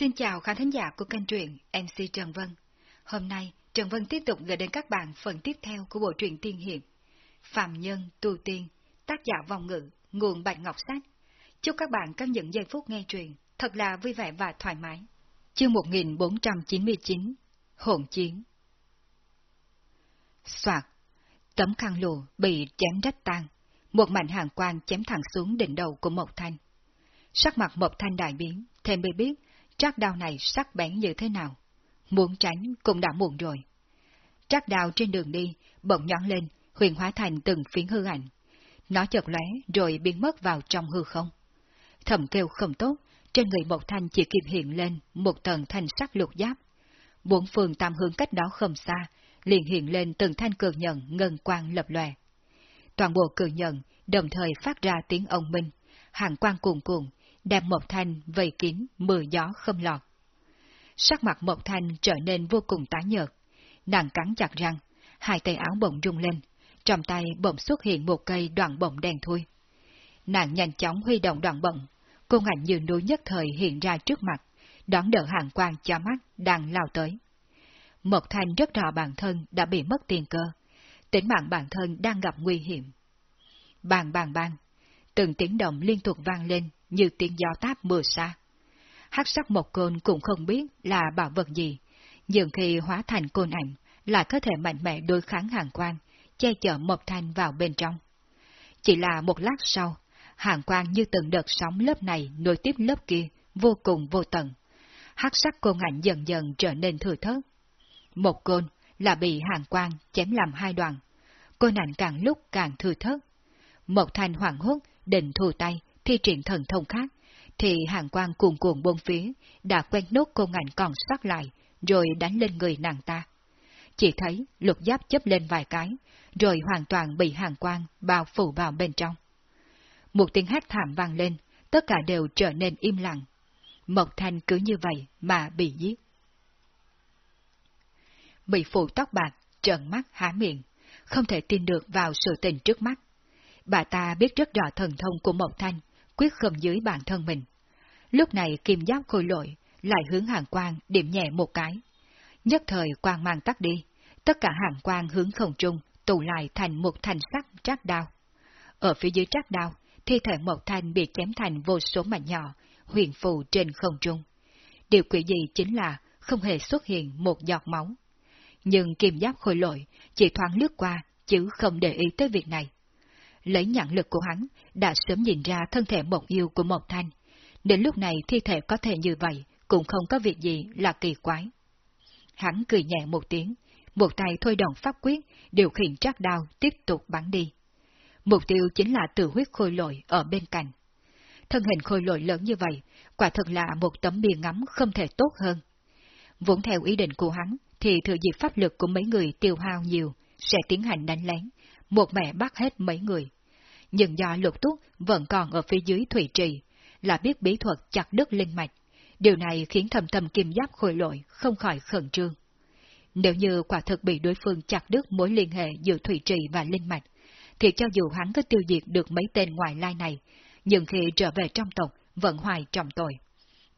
Xin chào khán thính giả của kênh truyện MC Trần Vân. Hôm nay, Trần Vân tiếp tục gửi đến các bạn phần tiếp theo của bộ truyện tiên hiệp Phạm Nhân Tu Tiên, tác giả vòng ngữ, nguồn Bạch Ngọc Sách. Chúc các bạn có những giây phút nghe truyện thật là vui vẻ và thoải mái. Chương 1499 Hồn Chiến Soạt Tấm khăn lụa bị chém rách tan, một mảnh hàng quang chém thẳng xuống đỉnh đầu của Mộc Thanh. Sắc mặt Mộc Thanh đại biến, thêm mới biết trác đao này sắc bén như thế nào. Muốn tránh cũng đã muộn rồi. Trác đao trên đường đi, bỗng nhón lên, huyền hóa thành từng phiến hư ảnh. Nó chợt lóe rồi biến mất vào trong hư không. Thầm kêu không tốt, trên người Mộc Thanh chỉ kịp hiện lên một tầng thanh sắc lục giáp. Bốn phường tam hướng cách đó không xa, liền hiện lên từng thanh cường nhận ngân quang lập lòe. Toàn bộ cường nhận đồng thời phát ra tiếng ông minh, hàng quang cuồn cuồn đem Mộc Thanh vây kín mưa gió không lọt. Sắc mặt Mộc Thanh trở nên vô cùng tái nhợt, nàng cắn chặt răng, hai tay áo bỗng rung lên, trong tay bỗng xuất hiện một cây đoạn bổng đen thui. Nàng nhanh chóng huy động đoạn bổng, cô ngạnh như núi nhất thời hiện ra trước mặt, đón đỡ hàng quang cho mắt đang lao tới. Mộc Thanh rất rõ bản thân đã bị mất tiền cơ, tính mạng bản thân đang gặp nguy hiểm. Bàng bàng bàng, từng tiếng động liên tục vang lên như tiếng gió táp mưa xa. Hắc sắc một côn cũng không biết là bảo vật gì, nhưng khi hóa thành côn ảnh, lại có thể mạnh mẽ đối kháng hàng quang, che chở Mộc Thanh vào bên trong. Chỉ là một lát sau, hàng quang như từng đợt sóng lớp này nối tiếp lớp kia, vô cùng vô tận. Hắc sắc côn ảnh dần dần trở nên thừa thớt. Một côn là bị hàng quang chém làm hai đoạn. Côn ảnh càng lúc càng thừa thớt. Mộc Thanh hoảng hốt, định thu tay, thi triển thần thông khác, thì hàng quang cuồn cuộn bốn phía, đã quen nốt cô ngạnh còn sót lại, rồi đánh lên người nàng ta. Chỉ thấy lục giáp chấp lên vài cái, rồi hoàn toàn bị hàng quang bao phủ vào bên trong. Một tiếng hát thảm vang lên, tất cả đều trở nên im lặng. Mộc Thanh cứ như vậy mà bị giết. Bị phụ tóc bạc, trợn mắt há miệng, không thể tin được vào sự tình trước mắt. Bà ta biết rất rõ thần thông của Mộc Thanh, quyết không dưới bản thân mình. Lúc này kim giáp khôi lội, lại hướng hàng quang điểm nhẹ một cái. Nhất thời quang mang tắt đi, tất cả hàng quang hướng không trung, tụ lại thành một thành sắc trác đao. Ở phía dưới trác đao, thi thể một thanh bị chém thành vô số mảnh nhỏ, huyền phù trên không trung. Điều quỷ gì chính là không hề xuất hiện một giọt máu. Nhưng kim giáp khôi lội chỉ thoáng lướt qua, chứ không để ý tới việc này lấy nhãn lực của hắn, đã sớm nhìn ra thân thể mộng yêu của Mộc Thanh. Đến lúc này thi thể có thể như vậy, cũng không có việc gì là kỳ quái. Hắn cười nhẹ một tiếng, một tay thôi động pháp quyết, điều khiển trác đao tiếp tục bắn đi. Mục tiêu chính là tử huyết khôi lội ở bên cạnh. Thân hình khôi lội lớn như vậy, quả thật là một tấm bia ngắm không thể tốt hơn. Vốn theo ý định của hắn, thì thừa dịp pháp lực của mấy người tiêu hao nhiều, sẽ tiến hành đánh lén, một mẹ bắt hết mấy người. Nhưng do lục túc vẫn còn ở phía dưới thủy trì, là biết bí thuật chặt đứt linh mạch. Điều này khiến thầm thầm kim giáp khôi lội không khỏi khẩn trương. Nếu như quả thực bị đối phương chặt đứt mối liên hệ giữa thủy trì và linh mạch, thì cho dù hắn có tiêu diệt được mấy tên ngoại lai này, nhưng khi trở về trong tộc vẫn hoài trọng tội.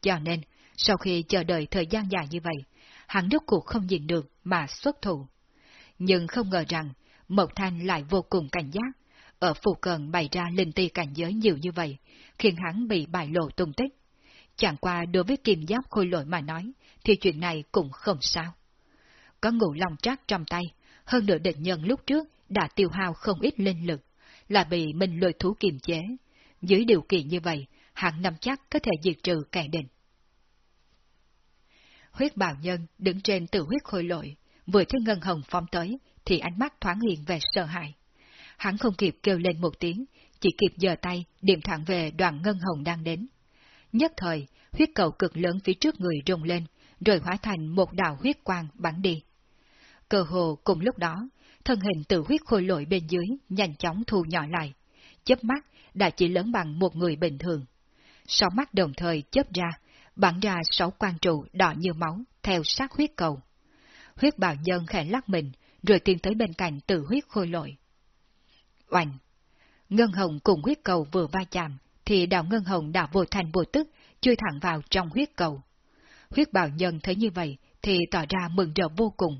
Cho nên, sau khi chờ đợi thời gian dài như vậy, hắn rốt cuộc không nhìn được mà xuất thủ. Nhưng không ngờ rằng, Mộc Thanh lại vô cùng cảnh giác, ở phụ cận bày ra linh ti cảnh giới nhiều như vậy, khiến hắn bị bại lộ tung tích. Chẳng qua đối với kim giáp khôi lỗi mà nói, thì chuyện này cũng không sao. Có ngủ lòng trác trong tay, hơn nữa địch nhân lúc trước đã tiêu hao không ít linh lực, là bị mình lôi thú kiềm chế. Dưới điều kiện như vậy, hạng năm chắc có thể diệt trừ kẻ định. Huyết bào nhân đứng trên tự huyết khôi lội, vừa thấy ngân hồng phong tới, thì ánh mắt thoáng hiện về sợ hãi. Hắn không kịp kêu lên một tiếng, chỉ kịp giơ tay điểm thẳng về đoàn ngân hồng đang đến. Nhất thời, huyết cầu cực lớn phía trước người rung lên, rồi hóa thành một đạo huyết quang bắn đi. Cơ hồ cùng lúc đó, thân hình tự huyết khôi lội bên dưới nhanh chóng thu nhỏ lại, chớp mắt đã chỉ lớn bằng một người bình thường. Sáu mắt đồng thời chớp ra, bắn ra sáu quang trụ đỏ như máu theo sát huyết cầu. Huyết bào nhân khẽ lắc mình, rồi tiến tới bên cạnh tự huyết khôi lội. Oanh! Ngân hồng cùng huyết cầu vừa va chạm, thì đạo ngân hồng đã vô thành vô tức, chui thẳng vào trong huyết cầu. Huyết bào nhân thấy như vậy thì tỏ ra mừng rỡ vô cùng.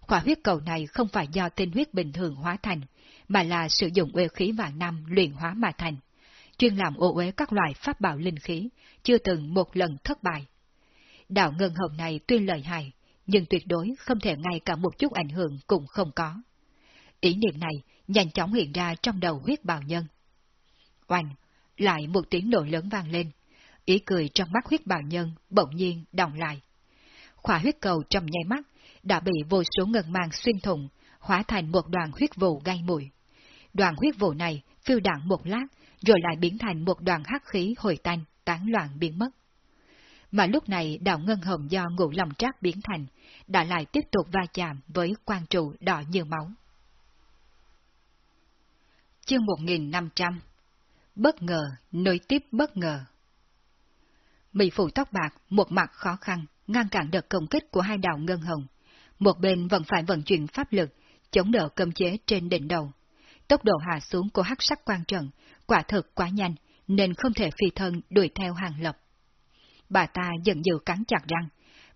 Khỏa huyết cầu này không phải do tinh huyết bình thường hóa thành, mà là sử dụng uế khí vạn năm luyện hóa mà thành. Chuyên làm ô uế các loại pháp bảo linh khí, chưa từng một lần thất bại. Đạo ngân hồng này tuy lợi hại, nhưng tuyệt đối không thể ngay cả một chút ảnh hưởng cũng không có. Ý niệm này nhanh chóng hiện ra trong đầu huyết bào nhân. Oanh, lại một tiếng nổ lớn vang lên, ý cười trong mắt huyết bào nhân bỗng nhiên đọng lại. Khỏa huyết cầu trong nháy mắt đã bị vô số ngân mang xuyên thủng, hóa thành một đoàn huyết vụ gai mùi. Đoàn huyết vụ này phiêu đạn một lát, rồi lại biến thành một đoàn hắc khí hồi tanh, tán loạn biến mất. Mà lúc này đạo ngân hồng do ngũ lòng trác biến thành, đã lại tiếp tục va chạm với quan trụ đỏ như máu. Chương 1500 Bất ngờ, nối tiếp bất ngờ. Mỹ phụ tóc bạc, một mặt khó khăn, ngăn cản đợt công kích của hai đạo ngân hồng. Một bên vẫn phải vận chuyển pháp lực, chống đỡ cơm chế trên đỉnh đầu. Tốc độ hạ xuống của hắc sắc quan trận, quả thực quá nhanh, nên không thể phi thân đuổi theo hàng lập. Bà ta giận dữ cắn chặt răng,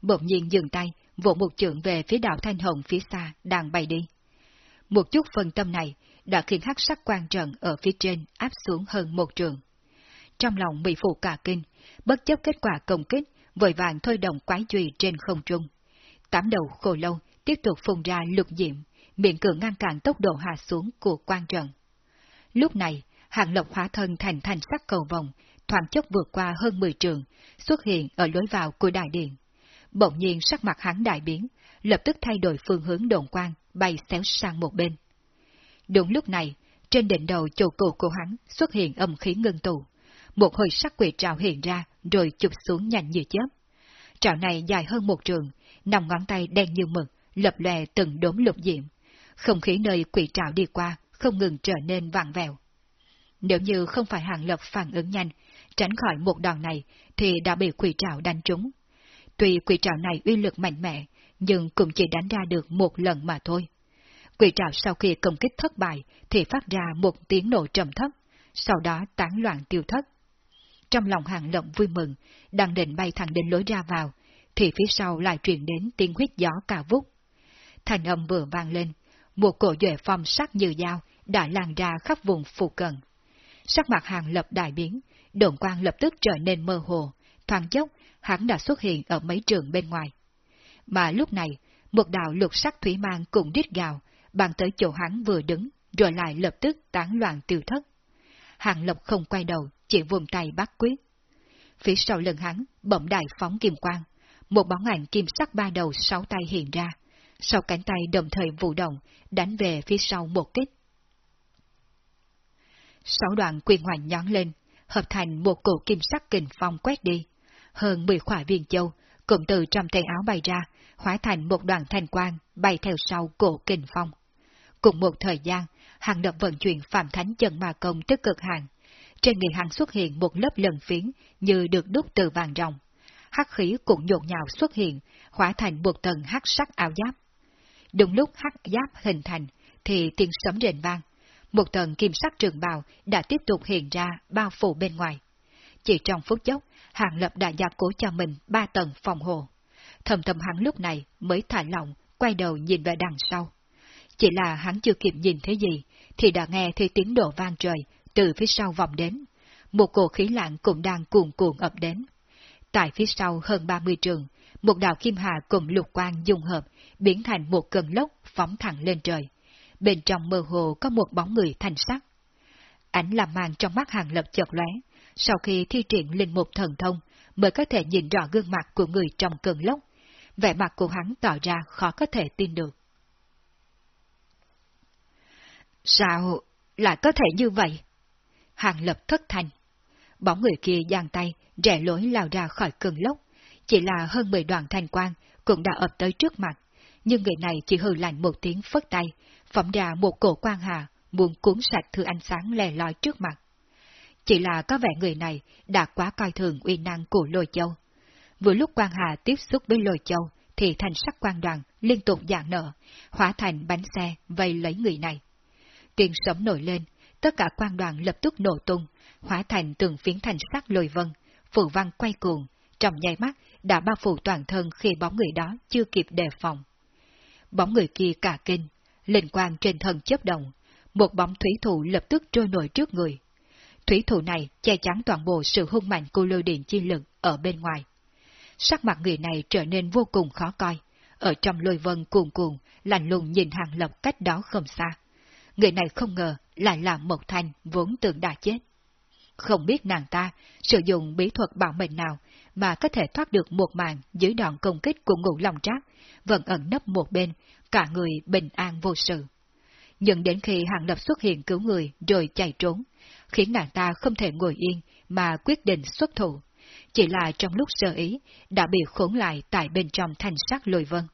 bỗng nhiên dừng tay, vỗ một trượng về phía đảo thanh hồng phía xa đang bay đi. Một chút phân tâm này đã khiến hắc sắc quan trận ở phía trên áp xuống hơn một trường. Trong lòng bị phụ cả kinh, bất chấp kết quả công kích, vội vàng thôi động quái truy trên không trung. Tám đầu khổ lâu tiếp tục phun ra lục diệm, miệng cường ngăn cản tốc độ hạ xuống của quan trận. Lúc này, hạng lộc hóa thân thành thành sắc cầu vòng, thoáng chốc vượt qua hơn 10 trường, xuất hiện ở lối vào của đại điện. Bỗng nhiên sắc mặt hắn đại biến, lập tức thay đổi phương hướng đồn quang, bay xéo sang một bên. Đúng lúc này, trên đỉnh đầu chỗ cổ của hắn xuất hiện âm khí ngưng tụ. Một hồi sắc quỷ trào hiện ra, rồi chụp xuống nhanh như chớp. Trào này dài hơn một trường, nằm ngón tay đen như mực, lập lòe từng đốm lục diệm. Không khí nơi quỷ trào đi qua, không ngừng trở nên vàng vẹo. Nếu như không phải hàng lập phản ứng nhanh, tránh khỏi một đòn này, thì đã bị quỷ trào đánh trúng. Tuy quỷ trảo này uy lực mạnh mẽ, nhưng cũng chỉ đánh ra được một lần mà thôi. Quỷ trảo sau khi công kích thất bại thì phát ra một tiếng nổ trầm thấp, sau đó tán loạn tiêu thất. Trong lòng hàng lộng vui mừng, đang định bay thẳng đến lối ra vào, thì phía sau lại truyền đến tiếng huyết gió cà vút. Thành âm vừa vang lên, một cổ duệ phong sắc như dao đã lan ra khắp vùng phụ cận. Sắc mặt hàng lập đại biến, đồn quang lập tức trở nên mơ hồ, thoáng chốc hắn đã xuất hiện ở mấy trường bên ngoài. Mà lúc này, một đạo lục sắc thủy mang cũng đít gào, bàn tới chỗ hắn vừa đứng, rồi lại lập tức tán loạn tiêu thất. Hàng Lộc không quay đầu, chỉ vùng tay bắt quyết. Phía sau lưng hắn, bỗng đại phóng kim quang, một bóng ảnh kim sắc ba đầu sáu tay hiện ra, sau cánh tay đồng thời vụ động, đánh về phía sau một kích. Sáu đoạn quyền hoành nhón lên, hợp thành một cổ kim sắc kình phong quét đi. Hơn mười khỏa viên châu, cũng từ trong tay áo bay ra, hóa thành một đoàn thanh quang, bay theo sau cổ kình phong. Cùng một thời gian, hàng đập vận chuyển phạm thánh chân ma công tức cực hàng. Trên người hàng xuất hiện một lớp lần phiến như được đúc từ vàng rồng. Hắc khí cũng nhộn nhạo xuất hiện, hóa thành một tầng hắc sắc áo giáp. Đúng lúc hắc giáp hình thành, thì tiếng sấm rền vang. Một tầng kim sắc trường bào đã tiếp tục hiện ra bao phủ bên ngoài. Chỉ trong phút chốc, hàng lập đã gia cố cho mình ba tầng phòng hộ. Thầm thầm hắn lúc này mới thả lỏng, quay đầu nhìn về đằng sau. Chỉ là hắn chưa kịp nhìn thấy gì, thì đã nghe thấy tiếng đổ vang trời từ phía sau vòng đến. Một cổ khí lạnh cũng đang cuồn cuộn ập đến. Tại phía sau hơn 30 trường, một đạo kim hà cùng lục quang dung hợp, biến thành một cơn lốc phóng thẳng lên trời. Bên trong mơ hồ có một bóng người thành sắc. Ánh làm màn trong mắt hàng lập chợt lóe, sau khi thi triển linh mục thần thông, mới có thể nhìn rõ gương mặt của người trong cơn lốc. Vẻ mặt của hắn tỏ ra khó có thể tin được. Sao lại có thể như vậy? Hàng lập thất thành. Bóng người kia giang tay, rẽ lối lao ra khỏi cơn lốc. Chỉ là hơn 10 đoàn thanh quang cũng đã ập tới trước mặt. Nhưng người này chỉ hừ lạnh một tiếng phất tay, phóng ra một cổ quang hà, muốn cuốn sạch thứ ánh sáng lè lói trước mặt. Chỉ là có vẻ người này đã quá coi thường uy năng của lôi châu. Vừa lúc quang hà tiếp xúc với lôi châu, thì thành sắc quan đoàn liên tục dạng nở, hóa thành bánh xe vây lấy người này. Tiền sấm nổi lên, tất cả quan đoàn lập tức nổ tung, hóa thành từng phiến thành sắc lồi vân, phụ văn quay cuồng, trong nháy mắt đã bao phủ toàn thân khi bóng người đó chưa kịp đề phòng. Bóng người kia cả kinh, linh quang trên thân chớp động, một bóng thủy thủ lập tức trôi nổi trước người. Thủy thủ này che chắn toàn bộ sự hung mạnh của lôi điện chi lực ở bên ngoài. Sắc mặt người này trở nên vô cùng khó coi, ở trong lôi vân cuồn cuồn, lạnh lùng nhìn hàng lập cách đó không xa. Người này không ngờ lại là Mộc Thanh vốn tưởng đã chết. Không biết nàng ta sử dụng bí thuật bảo mệnh nào mà có thể thoát được một màn dưới đòn công kích của ngũ lòng trác, vẫn ẩn nấp một bên, cả người bình an vô sự. Nhưng đến khi Hàng Lập xuất hiện cứu người rồi chạy trốn, khiến nàng ta không thể ngồi yên mà quyết định xuất thủ. Chỉ là trong lúc sơ ý, đã bị khốn lại tại bên trong thanh sắc lôi vân.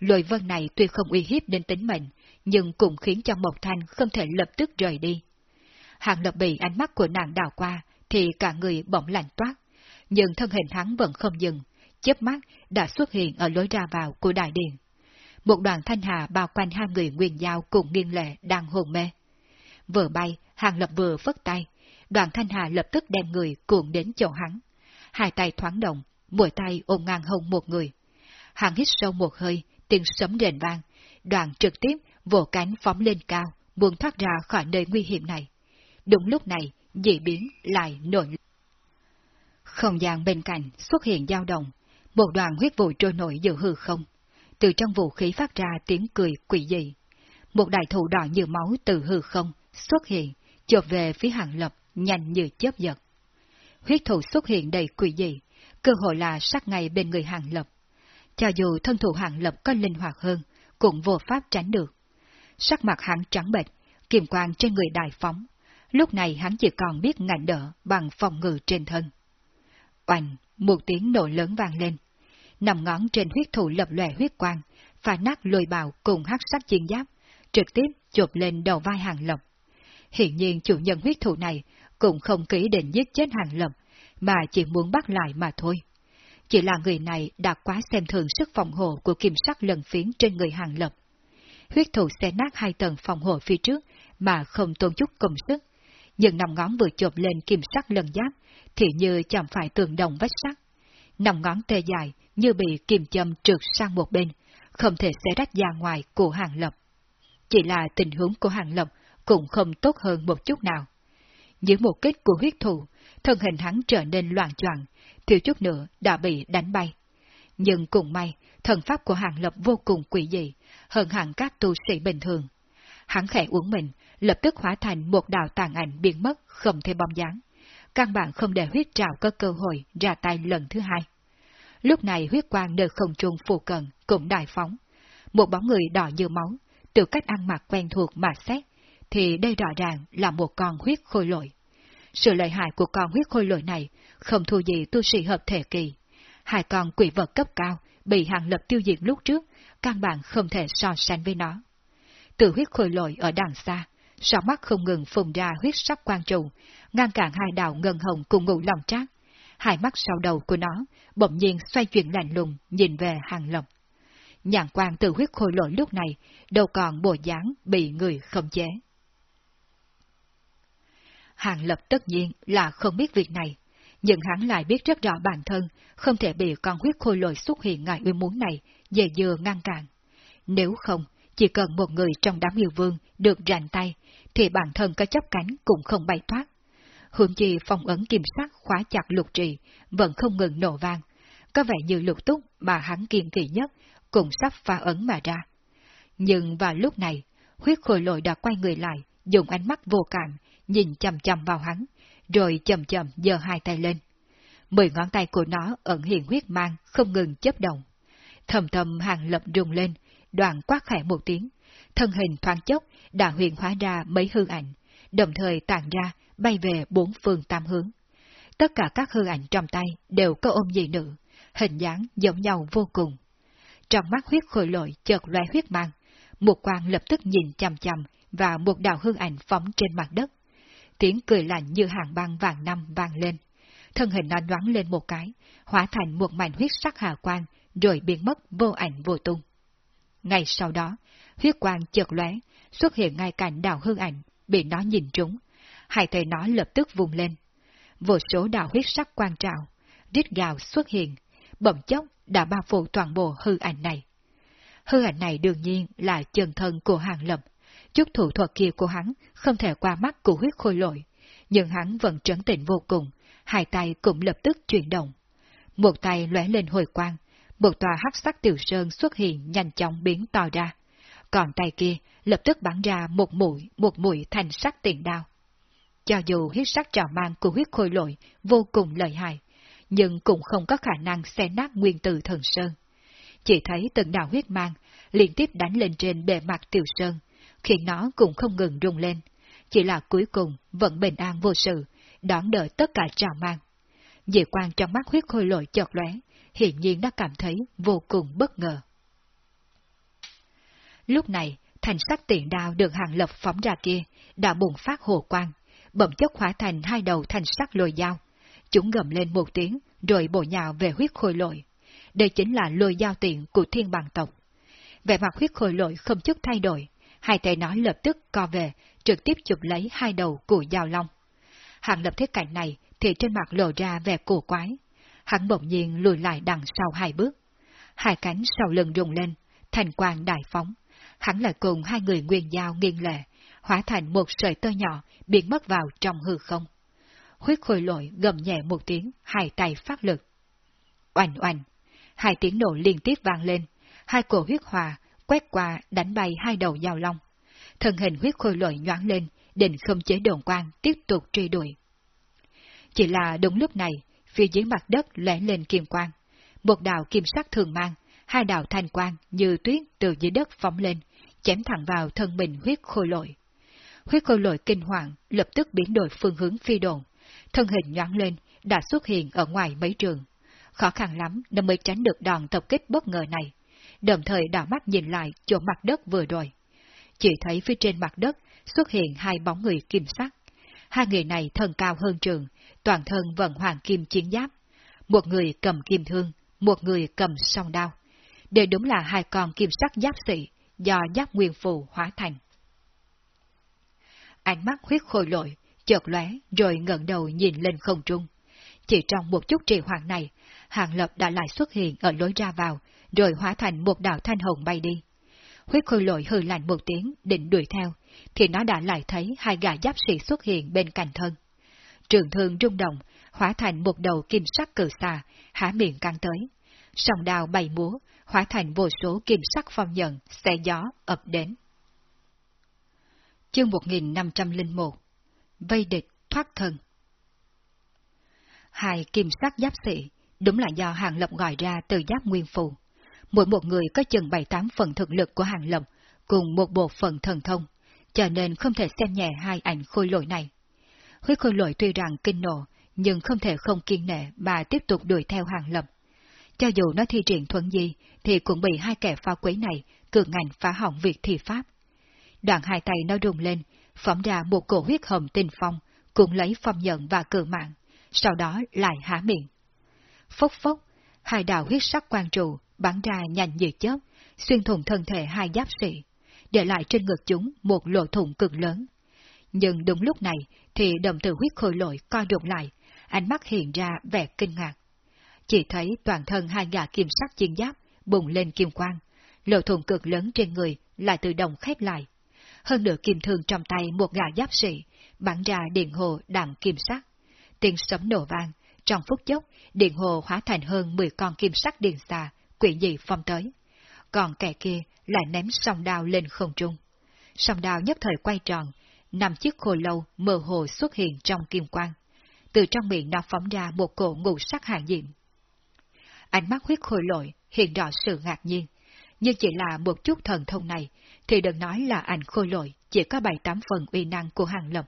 Lôi vân này tuy không uy hiếp đến tính mệnh, nhưng cũng khiến cho Mộc Thanh không thể lập tức rời đi. Hàng Lập bị ánh mắt của nàng đào qua, thì cả người bỗng lạnh toát, nhưng thân hình hắn vẫn không dừng, chớp mắt đã xuất hiện ở lối ra vào của đại điện. Một đoàn thanh hà bao quanh hai người nguyên giao cùng nghiêng lệ đang hồn mê. Vừa bay, Hàng Lập vừa phất tay, đoàn thanh hà lập tức đem người cuộn đến chỗ hắn. Hai tay thoáng động, mỗi tay ôm ngang hông một người. Hàng hít sâu một hơi, tiếng sấm rền vang, đoàn trực tiếp vỗ cánh phóng lên cao, muốn thoát ra khỏi nơi nguy hiểm này. Đúng lúc này, dị biến lại nổi. Không gian bên cạnh xuất hiện dao động, một đoàn huyết vụ trôi nổi giữa hư không. Từ trong vũ khí phát ra tiếng cười quỷ dị. Một đại thủ đỏ như máu từ hư không xuất hiện, chộp về phía hàng lập, nhanh như chớp giật. Huyết thủ xuất hiện đầy quỷ dị, cơ hội là sát ngay bên người hàng lập. Cho dù thân thủ hàng lập có linh hoạt hơn, cũng vô pháp tránh được. Sắc mặt hắn trắng bệch, kiềm quang trên người đại phóng. Lúc này hắn chỉ còn biết ngạnh đỡ bằng phòng ngự trên thân. Oanh, một tiếng nổ lớn vang lên. Nằm ngón trên huyết thủ lập lòe huyết quang, phá nát lôi bào cùng hắc sắc chiến giáp, trực tiếp chộp lên đầu vai hàng lập. Hiện nhiên chủ nhân huyết thủ này cũng không kỹ định giết chết hàng lập, mà chỉ muốn bắt lại mà thôi. Chỉ là người này đã quá xem thường sức phòng hộ của kim sắc lần phiến trên người hàng lập. Huyết thủ xé nát hai tầng phòng hộ phía trước mà không tôn chút công sức, nhưng nằm ngón vừa chộp lên kim sắc lần giáp thì như chạm phải tường đồng vách sắt. Nằm ngón tê dài như bị kim châm trượt sang một bên, không thể xé rách ra ngoài của hàng lập. Chỉ là tình huống của hàng lập cũng không tốt hơn một chút nào. Dưới một kích của huyết thủ, thân hình hắn trở nên loạn choạng, thiếu chút nữa đã bị đánh bay. Nhưng cùng may, thần pháp của hàng lập vô cùng quỷ dị, hơn hẳn các tu sĩ bình thường. Hắn khẽ uống mình, lập tức hóa thành một đạo tàn ảnh biến mất, không thể bom dáng. Căn bản không để huyết trào có cơ hội ra tay lần thứ hai. Lúc này huyết quang nơi không trung phù cận cũng đại phóng. Một bóng người đỏ như máu, từ cách ăn mặc quen thuộc mà xét, thì đây rõ ràng là một con huyết khôi lội. Sự lợi hại của con huyết khôi lội này không thua gì tu sĩ hợp thể kỳ. Hai con quỷ vật cấp cao bị hàng lập tiêu diệt lúc trước, căn bản không thể so sánh với nó. Từ huyết khôi lội ở đằng xa, sau mắt không ngừng phùng ra huyết sắc quan trụ, ngăn cản hai đạo ngân hồng cùng ngủ lòng trác. Hai mắt sau đầu của nó bỗng nhiên xoay chuyển lạnh lùng nhìn về hàng lập. Nhàn quan từ huyết khôi lội lúc này đâu còn bộ dáng bị người không chế. Hàng lập tất nhiên là không biết việc này, nhưng hắn lại biết rất rõ bản thân không thể bị con huyết khôi lội xuất hiện ngại uy muốn này dễ dừa ngăn cản. Nếu không, chỉ cần một người trong đám yêu vương được rành tay, thì bản thân có chấp cánh cũng không bay thoát. Hương chi phong ấn kim sắc khóa chặt lục trì, vẫn không ngừng nổ vang. Có vẻ như lục túc mà hắn kiên kỳ nhất, cũng sắp phá ấn mà ra. Nhưng vào lúc này, huyết khôi lội đã quay người lại, dùng ánh mắt vô cảm, nhìn chầm chầm vào hắn, rồi chậm chậm giơ hai tay lên. Mười ngón tay của nó ẩn hiện huyết mang, không ngừng chấp động. Thầm thầm hàng lập rung lên, đoạn quát khẽ một tiếng, thân hình thoáng chốc đã huyền hóa ra mấy hư ảnh, đồng thời tàn ra, bay về bốn phương tam hướng. Tất cả các hư ảnh trong tay đều có ôm dị nữ, hình dáng giống nhau vô cùng. Trong mắt huyết khôi lội chợt loe huyết mang, một quan lập tức nhìn chằm chằm và một đạo hư ảnh phóng trên mặt đất. Tiếng cười lạnh như hàng băng vàng năm vang lên. Thân hình nó nhoáng lên một cái, hóa thành một mảnh huyết sắc hà quang, rồi biến mất vô ảnh vô tung. Ngay sau đó, huyết quang chợt lóe, xuất hiện ngay cạnh đạo hương ảnh, bị nó nhìn trúng. Hai tay nó lập tức vùng lên. Vô số đạo huyết sắc quang trào, rít gào xuất hiện, bỗng chốc đã bao phủ toàn bộ hư ảnh này. Hư ảnh này đương nhiên là chân thân của Hàng Lập. Chút thủ thuật kia của hắn không thể qua mắt của huyết khôi lội, nhưng hắn vẫn trấn tĩnh vô cùng, hai tay cũng lập tức chuyển động. Một tay lóe lên hồi quang, một tòa hắc sắc tiểu sơn xuất hiện nhanh chóng biến to ra. Còn tay kia lập tức bắn ra một mũi, một mũi thành sắc tiền đao. Cho dù huyết sắc trào mang của huyết khôi lội vô cùng lợi hại, nhưng cũng không có khả năng xé nát nguyên tử thần sơn. Chỉ thấy từng đạo huyết mang liên tiếp đánh lên trên bề mặt tiểu sơn, khiến nó cũng không ngừng rung lên. Chỉ là cuối cùng vẫn bình an vô sự, đón đợi tất cả trào mang. Dị quan trong mắt huyết khôi lội chợt lóe, hiển nhiên đã cảm thấy vô cùng bất ngờ. Lúc này, thành sắc tiện đao được hàng lập phóng ra kia, đã bùng phát hồ quang, bẩm chốc hóa thành hai đầu thành sắc lôi dao. Chúng gầm lên một tiếng, rồi bổ nhào về huyết khôi lội. Đây chính là lôi dao tiện của thiên bằng tộc. Vẻ mặt huyết khôi lội không chút thay đổi, hai tay nói lập tức co về, trực tiếp chụp lấy hai đầu của dao long. Hàng lập thế cảnh này thì trên mặt lộ ra vẻ cổ quái. Hắn bỗng nhiên lùi lại đằng sau hai bước. Hai cánh sau lưng rung lên, thành quang đại phóng. Hắn lại cùng hai người nguyên giao nghiêng lệ, hóa thành một sợi tơ nhỏ, biến mất vào trong hư không. Huyết khôi lội gầm nhẹ một tiếng, hai tay phát lực. Oanh oanh, hai tiếng nổ liên tiếp vang lên, hai cổ huyết hòa quét qua đánh bay hai đầu giao long. Thân hình huyết khôi lội nhoáng lên, định không chế đồn quang tiếp tục truy đuổi. Chỉ là đúng lúc này, phía dưới mặt đất lóe lên kim quang. Một đạo kim sắc thường mang, hai đạo thanh quang như tuyết từ dưới đất phóng lên, chém thẳng vào thân mình huyết khôi lội. Huyết khôi lội kinh hoàng, lập tức biến đổi phương hướng phi đồn. Thân hình nhoáng lên, đã xuất hiện ở ngoài mấy trường. Khó khăn lắm nó mới tránh được đòn tập kích bất ngờ này. Đồng thời đảo mắt nhìn lại chỗ mặt đất vừa rồi. Chỉ thấy phía trên mặt đất xuất hiện hai bóng người kim sắc. Hai người này thân cao hơn trường, toàn thân vận hoàng kim chiến giáp. Một người cầm kim thương, một người cầm song đao. Đều đúng là hai con kim sắc giáp sĩ do giáp nguyên phù hóa thành. Ánh mắt huyết khôi lội, chợt lóe rồi ngẩng đầu nhìn lên không trung. Chỉ trong một chút trì hoãn này, Hàng Lập đã lại xuất hiện ở lối ra vào, rồi hóa thành một đạo thanh hồng bay đi. Huyết khôi lội hừ lạnh một tiếng, định đuổi theo, thì nó đã lại thấy hai gã giáp sĩ xuất hiện bên cạnh thân. Trường thương rung động, hóa thành một đầu kim sắc cử xà, há miệng căng tới. Sòng đào bay múa, hóa thành vô số kim sắc phong nhận, xe gió, ập đến. Chương 1501 Vây địch, thoát thân Hai kim sắc giáp sĩ, đúng là do Hàng Lập gọi ra từ giáp nguyên phù. Mỗi một người có chừng 7-8 phần thực lực của Hàng Lập, cùng một bộ phận thần thông, cho nên không thể xem nhẹ hai ảnh khôi lỗi này. Huyết khôi lỗi tuy rằng kinh nộ, nhưng không thể không kiên nệ mà tiếp tục đuổi theo Hàng Lập. Cho dù nó thi triển thuận gì, thì cũng bị hai kẻ phá quấy này cường ngành phá hỏng việc thi pháp. Đoạn hai tay nó rung lên, phóng ra một cổ huyết hồng tinh phong, cũng lấy phong nhận và cử mạng, sau đó lại há miệng. Phốc phốc, hai đạo huyết sắc quan trụ bắn ra nhanh như chớp, xuyên thủng thân thể hai giáp sĩ, để lại trên ngực chúng một lỗ thủng cực lớn. Nhưng đúng lúc này thì đồng tử huyết khôi lội co rụng lại, ánh mắt hiện ra vẻ kinh ngạc. Chỉ thấy toàn thân hai gã kim sắc chiến giáp bùng lên kim quang, lỗ thủng cực lớn trên người lại tự động khép lại. Hơn nữa kim thương trong tay một gã giáp sĩ, bắn ra điện hồ đạm kim sắc. Tiếng sấm nổ vang, trong phút chốc, điện hồ hóa thành hơn 10 con kim sắc điện xà, quỷ dị phong tới. Còn kẻ kia lại ném song đao lên không trung. Song đao nhất thời quay tròn, năm chiếc khôi lâu mơ hồ xuất hiện trong kim quang. Từ trong miệng nó phóng ra một cổ ngũ sắc hàng diệm. Ánh mắt huyết khôi lội hiện rõ sự ngạc nhiên, nhưng chỉ là một chút thần thông này, thì đừng nói là ảnh khôi lội chỉ có bảy tám phần uy năng của hàng lập,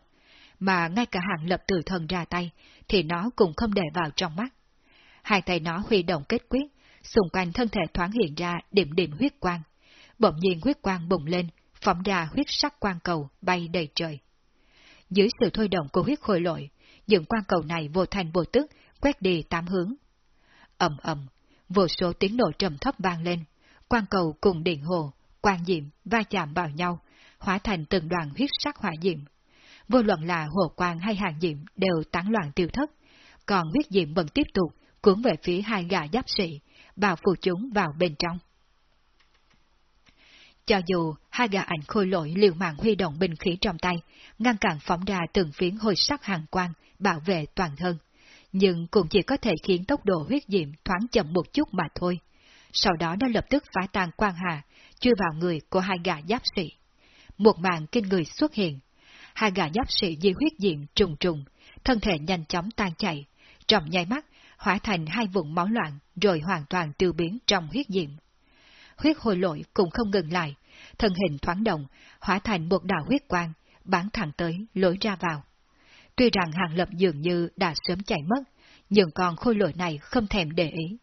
mà ngay cả hàng lập từ thần ra tay, thì nó cũng không để vào trong mắt. Hai tay nó huy động kết quyết, xung quanh thân thể thoáng hiện ra điểm điểm huyết quang. Bỗng nhiên huyết quang bùng lên, phóng ra huyết sắc quang cầu bay đầy trời. Dưới sự thôi động của huyết khôi lội, những quang cầu này vô thành vô tức, quét đi tám hướng. ầm ầm, vô số tiếng nổ trầm thấp vang lên, quang cầu cùng điện hồ, quang diệm va chạm vào nhau, hóa thành từng đoàn huyết sắc hỏa diệm. Vô luận là hồ quang hay hàng diệm đều tán loạn tiêu thất, còn huyết diệm vẫn tiếp tục cuốn về phía hai gã giáp sĩ, bảo phủ chúng vào bên trong. Cho dù hai gã ảnh khôi lỗi liều mạng huy động binh khí trong tay, ngăn cản phóng ra từng phiến hồi sắc hàng quang, bảo vệ toàn thân, nhưng cũng chỉ có thể khiến tốc độ huyết diệm thoáng chậm một chút mà thôi. Sau đó nó lập tức phá tan quang hà, chui vào người của hai gã giáp sĩ. Một màn kinh người xuất hiện. Hai gã giáp sĩ di huyết diệm trùng trùng, thân thể nhanh chóng tan chảy, trong nháy mắt hóa thành hai vùng máu loạn rồi hoàn toàn tiêu biến trong huyết diệm. Huyết hồi lội cũng không ngừng lại, thân hình thoáng động, hóa thành một đạo huyết quang, bắn thẳng tới lối ra vào. Tuy rằng hàng lập dường như đã sớm chạy mất, nhưng con khôi lội này không thèm để ý.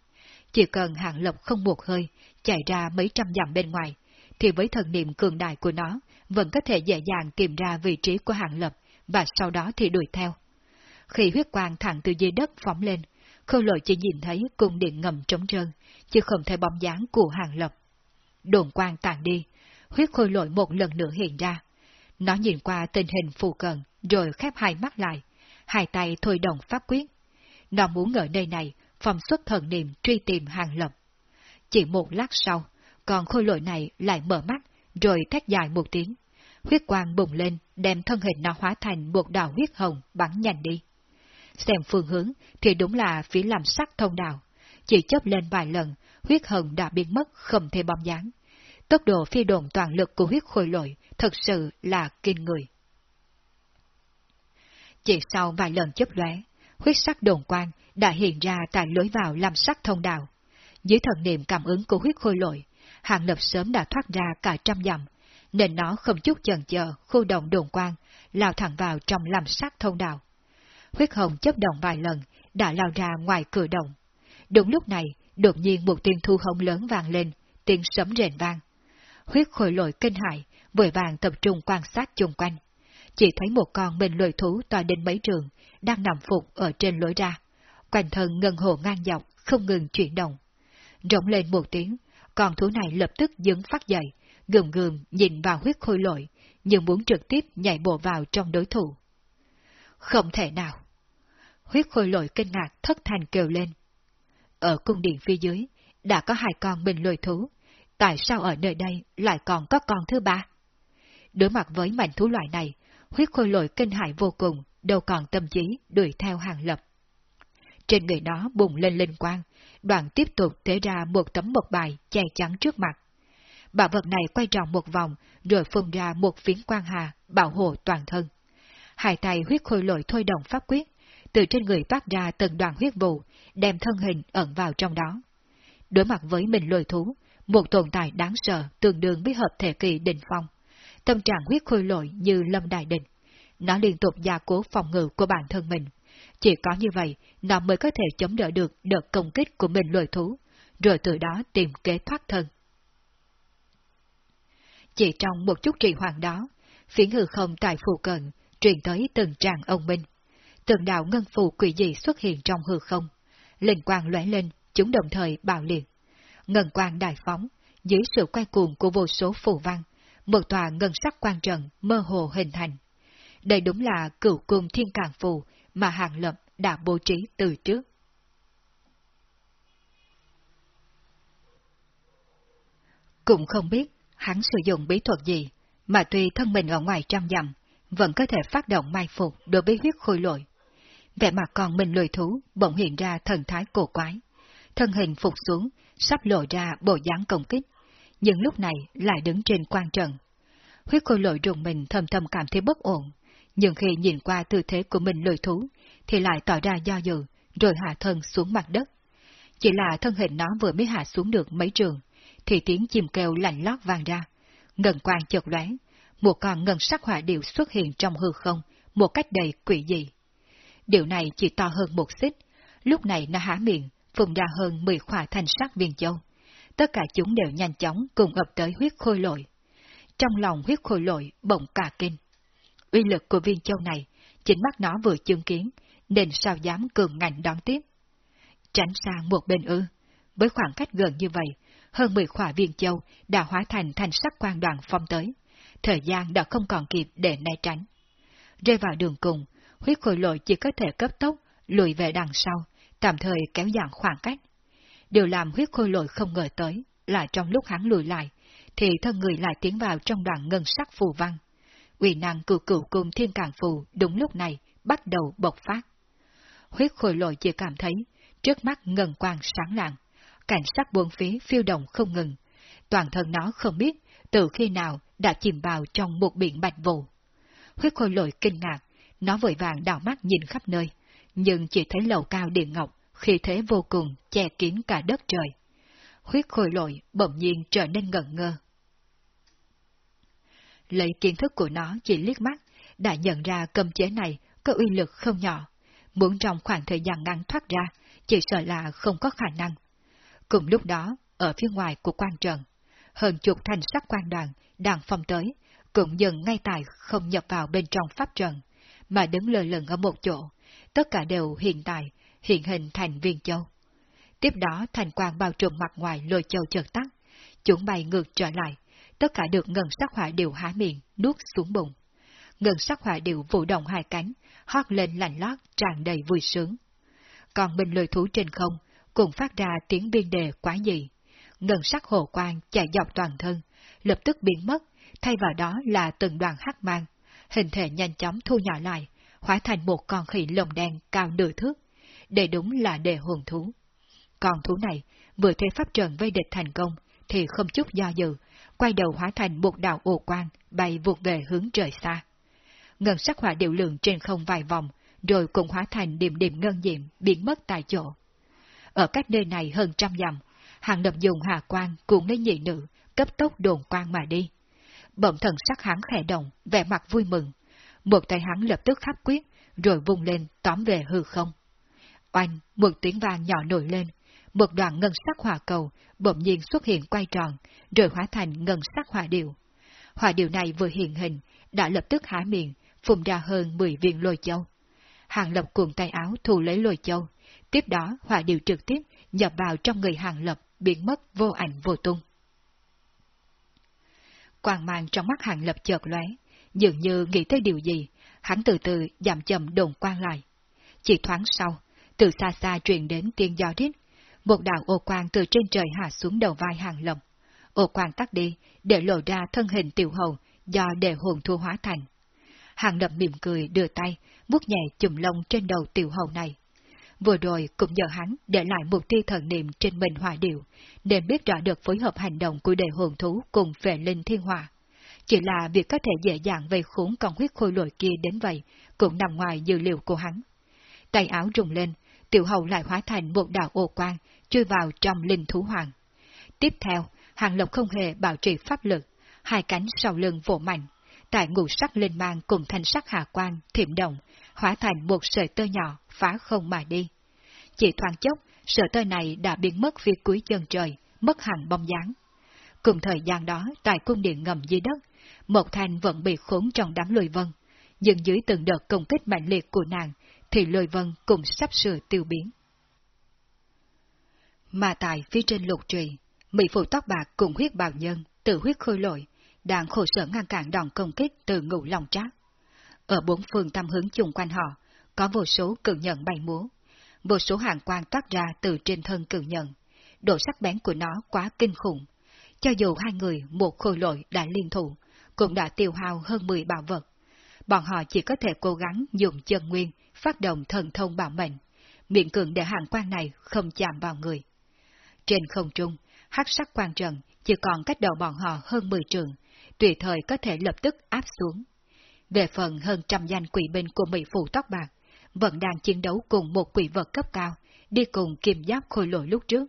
Chỉ cần hàng lập không buộc hơi, chạy ra mấy trăm dặm bên ngoài, thì với thần niệm cường đại của nó, vẫn có thể dễ dàng tìm ra vị trí của hàng lập, và sau đó thì đuổi theo. Khi huyết quang thẳng từ dưới đất phóng lên, khôi lội chỉ nhìn thấy cung điện ngầm trống trơn, chứ không thấy bóng dáng của hàng lập. Đồn quang tàn đi, huyết khôi lội một lần nữa hiện ra. Nó nhìn qua tình hình phù cận, rồi khép hai mắt lại, hai tay thôi động pháp quyết. Nó muốn ở nơi này, phòng xuất thần niệm truy tìm hàng lập. Chỉ một lát sau, còn khôi lội này lại mở mắt, rồi thét dài một tiếng. Huyết quang bùng lên, đem thân hình nó hóa thành một đạo huyết hồng bắn nhanh đi. Xem phương hướng thì đúng là phía làm sắc thông đạo. Chỉ chớp lên vài lần, huyết hồng đã biến mất không thể bóng dáng. Tốc độ phi đồn toàn lực của huyết khôi lội thật sự là kinh người. Chỉ sau vài lần chấp lóe, huyết sắc đồn quang đã hiện ra tại lối vào làm sắc thông đạo. Dưới thần niệm cảm ứng của huyết khôi lội, hàng lập sớm đã thoát ra cả trăm dặm, nên nó không chút chần chờ khu động đồn quang, lao thẳng vào trong làm sắc thông đạo. Huyết hồng chấp động vài lần, đã lao ra ngoài cửa động. Đúng lúc này, đột nhiên một tiếng thu hồng lớn vang lên, tiếng sấm rền vang. Huyết khôi lội kinh hại, vội vàng tập trung quan sát chung quanh. Chỉ thấy một con mình lười thú to đến mấy trường, đang nằm phục ở trên lối ra. Quanh thân ngân hồ ngang dọc, không ngừng chuyển động. Rộng lên một tiếng, con thú này lập tức dứng phát dậy, gườm gườm nhìn vào huyết khôi lội, nhưng muốn trực tiếp nhảy bộ vào trong đối thủ. Không thể nào. Huyết khôi lội kinh ngạc thất thành kêu lên. Ở cung điện phía dưới, đã có hai con bình lôi thú, tại sao ở nơi đây lại còn có con thứ ba? Đối mặt với mảnh thú loại này, huyết khôi lội kinh hại vô cùng, đâu còn tâm trí đuổi theo hàng lập. Trên người nó bùng lên linh quang, đoàn tiếp tục thế ra một tấm một bài che chắn trước mặt. Bảo vật này quay tròn một vòng, rồi phun ra một phiến quang hà, bảo hộ toàn thân. Hai tay huyết khôi lội thôi động pháp quyết, từ trên người phát ra từng đoàn huyết vụ, đem thân hình ẩn vào trong đó. Đối mặt với mình lôi thú, một tồn tại đáng sợ tương đương với hợp thể kỳ đỉnh phong. Tâm trạng huyết khôi lội như lâm đại đỉnh. Nó liên tục gia cố phòng ngự của bản thân mình. Chỉ có như vậy, nó mới có thể chống đỡ được đợt công kích của mình lôi thú, rồi từ đó tìm kế thoát thân. Chỉ trong một chút trì hoàng đó, phiến hư không tại phụ cận, truyền tới từng tràng ông minh. Từng đạo ngân phù quỷ dị xuất hiện trong hư không. Linh quang lóe lên, chúng đồng thời bạo liệt. Ngân quang đại phóng, dưới sự quay cuồng của vô số phù văn, một tòa ngân sắc quan trận mơ hồ hình thành. Đây đúng là cửu cung thiên càng phù mà Hàng Lập đã bố trí từ trước. Cũng không biết hắn sử dụng bí thuật gì, mà tuy thân mình ở ngoài trăm dặm, vẫn có thể phát động mai phục đối với huyết khôi lội. Vẻ mặt còn mình lười thú bỗng hiện ra thần thái cổ quái. Thân hình phục xuống, sắp lộ ra bộ dáng công kích, nhưng lúc này lại đứng trên quan trận. Huyết khôi lội rùng mình thầm thầm cảm thấy bất ổn, nhưng khi nhìn qua tư thế của mình lười thú, thì lại tỏ ra do dự, rồi hạ thân xuống mặt đất. Chỉ là thân hình nó vừa mới hạ xuống được mấy trường, thì tiếng chim kêu lạnh lót vang ra. Ngân quang chợt lóe, một con ngân sắc hỏa điệu xuất hiện trong hư không, một cách đầy quỷ dị. Điều này chỉ to hơn một xích, lúc này nó há miệng, phùng ra hơn 10 khỏa thanh sắc viên châu. Tất cả chúng đều nhanh chóng cùng ập tới huyết khôi lội. Trong lòng huyết khôi lội bỗng cả kinh. Uy lực của viên châu này, chính mắt nó vừa chứng kiến, nên sao dám cường ngạnh đón tiếp. Tránh sang một bên ư, với khoảng cách gần như vậy, hơn 10 khỏa viên châu đã hóa thành thành sắc quan đoàn phong tới. Thời gian đã không còn kịp để né tránh. Rơi vào đường cùng, huyết khôi lội chỉ có thể cấp tốc, lùi về đằng sau, tạm thời kéo giảm khoảng cách. Điều làm huyết khôi lội không ngờ tới là trong lúc hắn lùi lại, thì thân người lại tiến vào trong đoạn ngân sắc phù văn. Uy năng cửu cửu cung thiên càng phù đúng lúc này bắt đầu bộc phát. Huyết khôi lội chỉ cảm thấy trước mắt ngân quang sáng lạng, cảnh sắc buông phía phiêu động không ngừng. Toàn thân nó không biết từ khi nào đã chìm vào trong một biển bạch vụ. Huyết khôi lội kinh ngạc, nó vội vàng đảo mắt nhìn khắp nơi, nhưng chỉ thấy lầu cao điện ngọc, khi thế vô cùng che kín cả đất trời. Huyết khôi lội bỗng nhiên trở nên ngẩn ngơ. Lấy kiến thức của nó chỉ liếc mắt, đã nhận ra cơm chế này có uy lực không nhỏ. Muốn trong khoảng thời gian ngắn thoát ra, chỉ sợ là không có khả năng. Cùng lúc đó, ở phía ngoài của quan trần, hơn chục thành sắc quan đoàn đang phong tới, cũng dừng ngay tại không nhập vào bên trong pháp trần mà đứng lơ lửng ở một chỗ, tất cả đều hiện tại, hiện hình thành viên châu. Tiếp đó thành quang bao trùm mặt ngoài lôi châu chợt tắt, chúng bay ngược trở lại, tất cả được ngân sắc hỏa đều há miệng, nuốt xuống bụng. Ngân sắc hỏa đều vụ động hai cánh, hót lên lạnh lót, tràn đầy vui sướng. Còn mình lôi thú trên không, cũng phát ra tiếng biên đề quá dị. Ngân sắc hồ quang chạy dọc toàn thân, lập tức biến mất, thay vào đó là từng đoàn hắc mang, hình thể nhanh chóng thu nhỏ lại, hóa thành một con khỉ lồng đen cao nửa thước. Đây đúng là đề hồn thú. Con thú này, vừa thấy pháp trận vây địch thành công, thì không chút do dự, quay đầu hóa thành một đạo ồ quang, bay vụt về hướng trời xa. Ngân sắc hỏa điệu lượng trên không vài vòng, rồi cũng hóa thành điểm điểm ngân diệm, biến mất tại chỗ. Ở cách nơi này hơn trăm dặm, hàng lập dùng hà quang cùng lấy nhị nữ, cấp tốc đồn quang mà đi. Bỗng thần sắc hắn khẽ động, vẻ mặt vui mừng. Một tay hắn lập tức khắp quyết, rồi vùng lên tóm về hư không. Oanh, một tiếng vàng nhỏ nổi lên, một đoạn ngân sắc hỏa cầu bỗng nhiên xuất hiện quay tròn, rồi hóa thành ngân sắc hỏa điệu. Hỏa điệu này vừa hiện hình, đã lập tức há miệng, phun ra hơn 10 viên lôi châu. Hàng lập cuồng tay áo thu lấy lôi châu, tiếp đó hỏa điệu trực tiếp nhập vào trong người hàng lập, biến mất vô ảnh vô tung. Quang mang trong mắt hàng lập chợt lóe, dường như nghĩ tới điều gì, hắn từ từ giảm chậm đồn quang lại. Chỉ thoáng sau, từ xa xa truyền đến tiếng gió rít, một đạo ô quang từ trên trời hạ xuống đầu vai hàng lập. Ô quang tắt đi, để lộ ra thân hình tiểu hầu do đề hồn thu hóa thành. Hàng lập mỉm cười đưa tay, vuốt nhẹ chùm lông trên đầu tiểu hầu này. Vừa rồi cũng nhờ hắn để lại một tia thần niệm trên mình hòa điệu, nên biết rõ được phối hợp hành động của đề hồn thú cùng phệ linh thiên hòa. Chỉ là việc có thể dễ dàng vây khốn con huyết khôi lội kia đến vậy, cũng nằm ngoài dự liệu của hắn. Tay áo rùng lên, tiểu hầu lại hóa thành một đạo ô quang, chui vào trong linh thú hoàng. Tiếp theo, hàng lộc không hề bảo trì pháp lực, hai cánh sau lưng vỗ mạnh, tại ngũ sắc linh mang cùng thanh sắc hạ quang thiểm động, hóa thành một sợi tơ nhỏ phá không mà đi. Chỉ thoáng chốc, sợi tơ này đã biến mất phía cuối chân trời, mất hẳn bóng dáng. Cùng thời gian đó, tại cung điện ngầm dưới đất, Mộc Thanh vẫn bị khốn trong đám lôi vân, nhưng dưới từng đợt công kích mạnh liệt của nàng, thì lôi vân cũng sắp sửa tiêu biến. Mà tại phía trên lục trì, Mỹ phụ tóc bạc cùng huyết bào nhân, tự huyết khôi lội, đang khổ sở ngăn cản đòn công kích từ ngũ lòng trác. Ở bốn phương tam hướng chung quanh họ, có vô số cự nhận bay múa, vô số hàng quang toát ra từ trên thân cự nhận. Độ sắc bén của nó quá kinh khủng. Cho dù hai người một khôi lội đã liên thủ, cũng đã tiêu hao hơn 10 bảo vật. Bọn họ chỉ có thể cố gắng dùng chân nguyên, phát động thần thông bảo mệnh, miệng cường để hàng quang này không chạm vào người. Trên không trung, hắc sắc quan trần chỉ còn cách đầu bọn họ hơn 10 trường, tùy thời có thể lập tức áp xuống. Về phần hơn trăm danh quỷ binh của Mỹ Phụ Tóc Bạc, vẫn đang chiến đấu cùng một quỷ vật cấp cao, đi cùng kim giáp khôi lỗi lúc trước.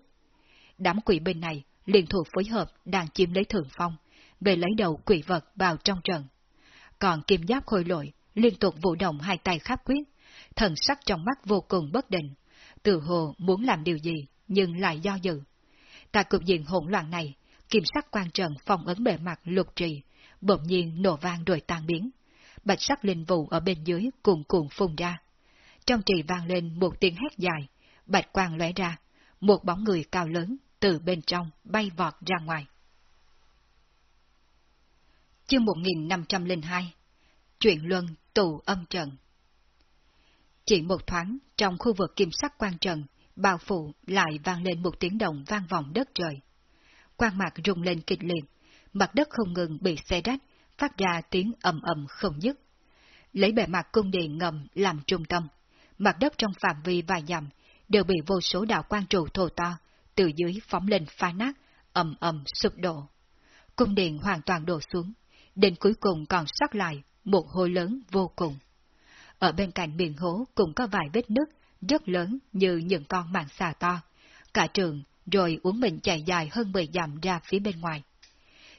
Đám quỷ binh này liên thuộc phối hợp đang chiếm lấy thượng phong, về lấy đầu quỷ vật vào trong trận. Còn kim giáp khôi lội liên tục vụ động hai tay khắp quyết, thần sắc trong mắt vô cùng bất định, tự hồ muốn làm điều gì nhưng lại do dự. Tại cục diện hỗn loạn này, kim sắc quan trận phong ấn bề mặt lục trì, bỗng nhiên nổ vang rồi tan biến. Bạch sắc linh vụ ở bên dưới cuồn cuộn phun ra. Trong trì vang lên một tiếng hét dài, bạch quang lóe ra, một bóng người cao lớn từ bên trong bay vọt ra ngoài. Chương 1502 Chuyện luân tù âm trần, Chỉ một thoáng, trong khu vực kim sắc quan trần bao phủ lại vang lên một tiếng động vang vọng đất trời. Quang mạc rung lên kịch liệt, mặt đất không ngừng bị xé rách, phát ra tiếng ầm ầm không dứt. Lấy bề mặt cung điện ngầm làm trung tâm, mặt đất trong phạm vi vài dặm đều bị vô số đạo quan trụ thô to, từ dưới phóng lên phá nát, ầm ầm sụp đổ. Cung điện hoàn toàn đổ xuống, đến cuối cùng còn sót lại một hố lớn vô cùng. Ở bên cạnh miệng hố cũng có vài vết nứt rất lớn như những con màng xà to, cả trường rồi uống mình chạy dài hơn 10 dặm ra phía bên ngoài.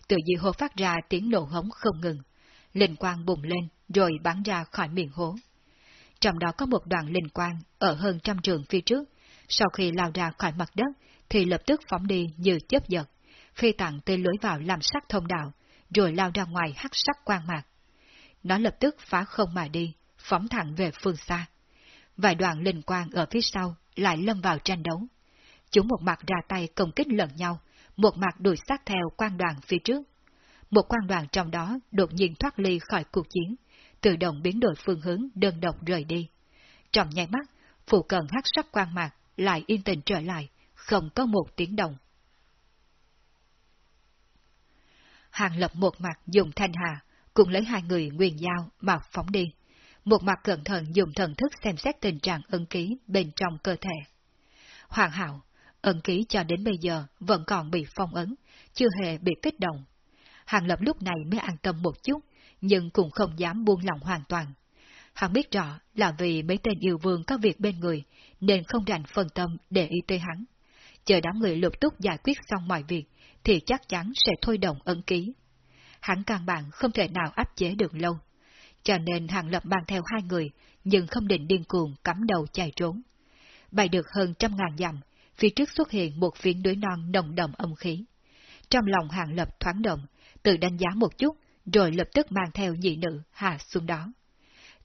Từ dưới hố phát ra tiếng nổ hống không ngừng, linh quang bùng lên rồi bắn ra khỏi miệng hố. Trong đó có một đoạn linh quang ở hơn trăm trường phía trước, sau khi lao ra khỏi mặt đất thì lập tức phóng đi như chớp giật, phi tặng tên lưới vào làm sắc thông đạo, rồi lao ra ngoài hắc sắc quang mạc. Nó lập tức phá không mà đi, phóng thẳng về phương xa. Vài đoạn linh quang ở phía sau lại lâm vào tranh đấu. Chúng một mặt ra tay công kích lẫn nhau, một mặt đuổi sát theo quan đoàn phía trước. Một quan đoàn trong đó đột nhiên thoát ly khỏi cuộc chiến, tự động biến đổi phương hướng đơn độc rời đi. Trong nháy mắt, phụ cận hắc sắc quan mạc lại yên tình trở lại, không có một tiếng động. Hàng lập một mặt dùng thanh hà, cùng lấy hai người nguyên dao mà phóng đi. Một mặt cẩn thận dùng thần thức xem xét tình trạng ân ký bên trong cơ thể. Hoàn hảo, ẩn ký cho đến bây giờ vẫn còn bị phong ấn, chưa hề bị kích động. Hàng lập lúc này mới an tâm một chút, nhưng cũng không dám buông lòng hoàn toàn. Hắn biết rõ là vì mấy tên yêu vương có việc bên người, nên không rảnh phân tâm để ý tới hắn. Chờ đám người lục túc giải quyết xong mọi việc, thì chắc chắn sẽ thôi động ấn ký. Hắn căn bản không thể nào áp chế được lâu. Cho nên Hàng Lập mang theo hai người, nhưng không định điên cuồng cắm đầu chạy trốn. Bay được hơn trăm ngàn dặm, phía trước xuất hiện một phiến núi non nồng đậm âm khí. Trong lòng Hàng Lập thoáng động, tự đánh giá một chút, rồi lập tức mang theo nhị nữ hạ xuống đó.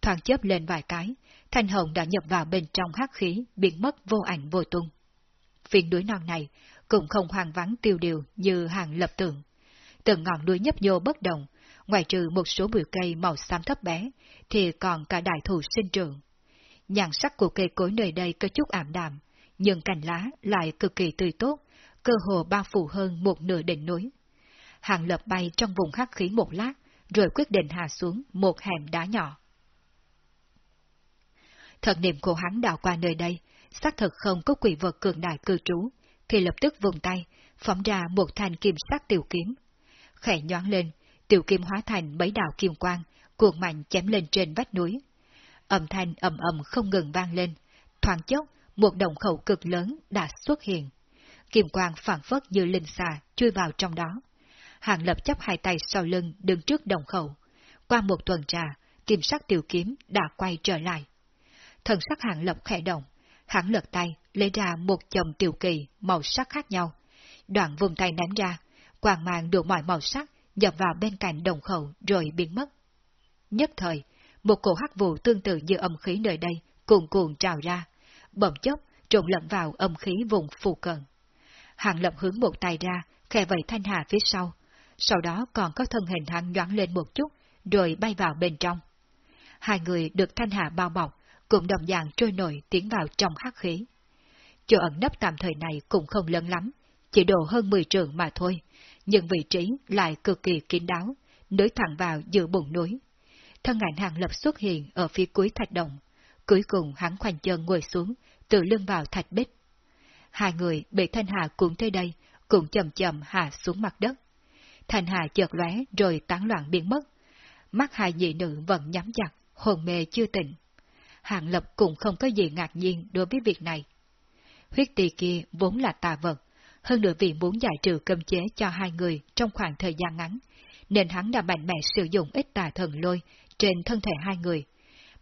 Thoáng chớp lên vài cái, thanh hồng đã nhập vào bên trong hắc khí, biến mất vô ảnh vô tung. phiến núi non này cũng không hoang vắng tiêu điều như hàng lập tượng. Từng ngọn núi nhấp nhô bất động, ngoài trừ một số bụi cây màu xám thấp bé, thì còn cả đại thụ sinh trưởng. Nhàn sắc của cây cối nơi đây có chút ảm đạm, nhưng cành lá lại cực kỳ tươi tốt, cơ hồ bao phủ hơn một nửa đỉnh núi. Hàng lập bay trong vùng hắc khí một lát, rồi quyết định hạ xuống một hẻm đá nhỏ. Thật niệm của hắn đào qua nơi đây, xác thực không có quỷ vật cường đại cư trú, thì lập tức vùng tay, phóng ra một thanh kim sắc tiểu kiếm. Khẽ nhoáng lên, tiểu kim hóa thành mấy đạo kim quang, cuồng mạnh chém lên trên vách núi. Âm thanh ầm ầm không ngừng vang lên, thoáng chốc, một đồng khẩu cực lớn đã xuất hiện. Kim quang phản phất như linh xà chui vào trong đó. Hàng lập chấp hai tay sau lưng đứng trước đồng khẩu. Qua một tuần trà, kim sắc tiểu kiếm đã quay trở lại. Thần sắc hàng lập khẽ động, hắn lật tay, lấy ra một chồng tiểu kỳ màu sắc khác nhau. Đoạn vùng tay ném ra, quàng mang đủ mọi màu sắc nhập vào bên cạnh đồng khẩu rồi biến mất. Nhất thời, một cổ hắc vụ tương tự như âm khí nơi đây cuồn cuộn trào ra, bỗng chốc trộn lẫn vào âm khí vùng phù cận. Hàng lập hướng một tay ra, khẽ vẫy thanh hà phía sau, sau đó còn có thân hình hắn nhoáng lên một chút, rồi bay vào bên trong. Hai người được thanh hà bao bọc, cũng đồng dạng trôi nổi tiến vào trong hắc khí. Chỗ ẩn nấp tạm thời này cũng không lớn lắm, chỉ độ hơn 10 trường mà thôi, nhưng vị trí lại cực kỳ kín đáo, nối thẳng vào giữa bụng núi. Thân ảnh hàng lập xuất hiện ở phía cuối thạch động, cuối cùng hắn khoanh chân ngồi xuống, tự lưng vào thạch bích. Hai người bị thanh hà cuốn tới đây, cũng chậm chậm hạ xuống mặt đất. Thanh hà chợt lóe rồi tán loạn biến mất. Mắt hai nhị nữ vẫn nhắm chặt, hồn mê chưa tỉnh. Hàng Lập cũng không có gì ngạc nhiên đối với việc này. Huyết tỳ kia vốn là tà vật, hơn nữa vì muốn giải trừ cấm chế cho hai người trong khoảng thời gian ngắn, nên hắn đã mạnh mẽ sử dụng ít tà thần lôi trên thân thể hai người,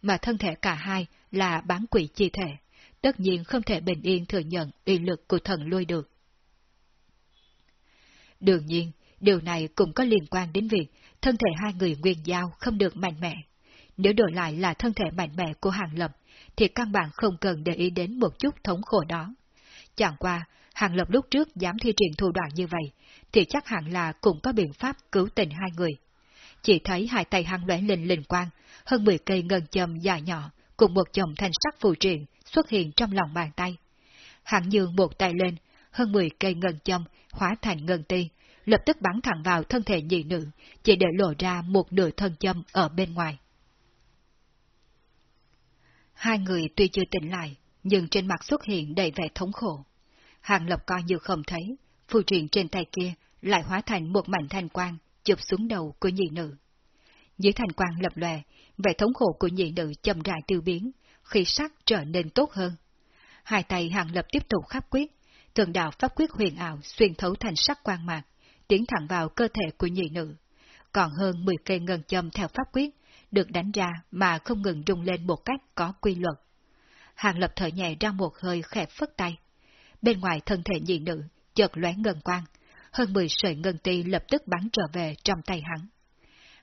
mà thân thể cả hai là bán quỷ chi thể, tất nhiên không thể bình yên thừa nhận uy lực của thần lôi được. Đương nhiên, điều này cũng có liên quan đến việc thân thể hai người nguyên giao không được mạnh mẽ. Nếu đổi lại là thân thể mạnh mẽ của Hàng Lập, thì căn bản không cần để ý đến một chút thống khổ đó. Chẳng qua, Hàng Lập lúc trước dám thi triển thủ đoạn như vậy, thì chắc hẳn là cũng có biện pháp cứu tình hai người. Chỉ thấy hai tay hắn lóe lên linh quang, hơn 10 cây ngân châm dài nhỏ, cùng một chồng thanh sắc phù triện xuất hiện trong lòng bàn tay. Hạng nhường một tay lên, hơn 10 cây ngân châm hóa thành ngân ti, lập tức bắn thẳng vào thân thể nhị nữ, chỉ để lộ ra một nửa thân châm ở bên ngoài. Hai người tuy chưa tỉnh lại, nhưng trên mặt xuất hiện đầy vẻ thống khổ. Hàng Lập coi như không thấy, phù truyền trên tay kia lại hóa thành một mảnh thanh quang chụp xuống đầu của nhị nữ. Dưới thành quang lập lòe, vẻ thống khổ của nhị nữ chậm rãi tiêu biến, khi sắc trở nên tốt hơn. Hai tay Hàng Lập tiếp tục khắp quyết, thường đạo pháp quyết huyền ảo xuyên thấu thành sắc quang mạc, tiến thẳng vào cơ thể của nhị nữ. Còn hơn 10 cây ngân châm theo pháp quyết, được đánh ra mà không ngừng rung lên một cách có quy luật. Hàng lập thở nhẹ ra một hơi khẽ phất tay. Bên ngoài thân thể nhị nữ, chợt lóe ngân quang, hơn 10 sợi ngân ti lập tức bắn trở về trong tay hắn.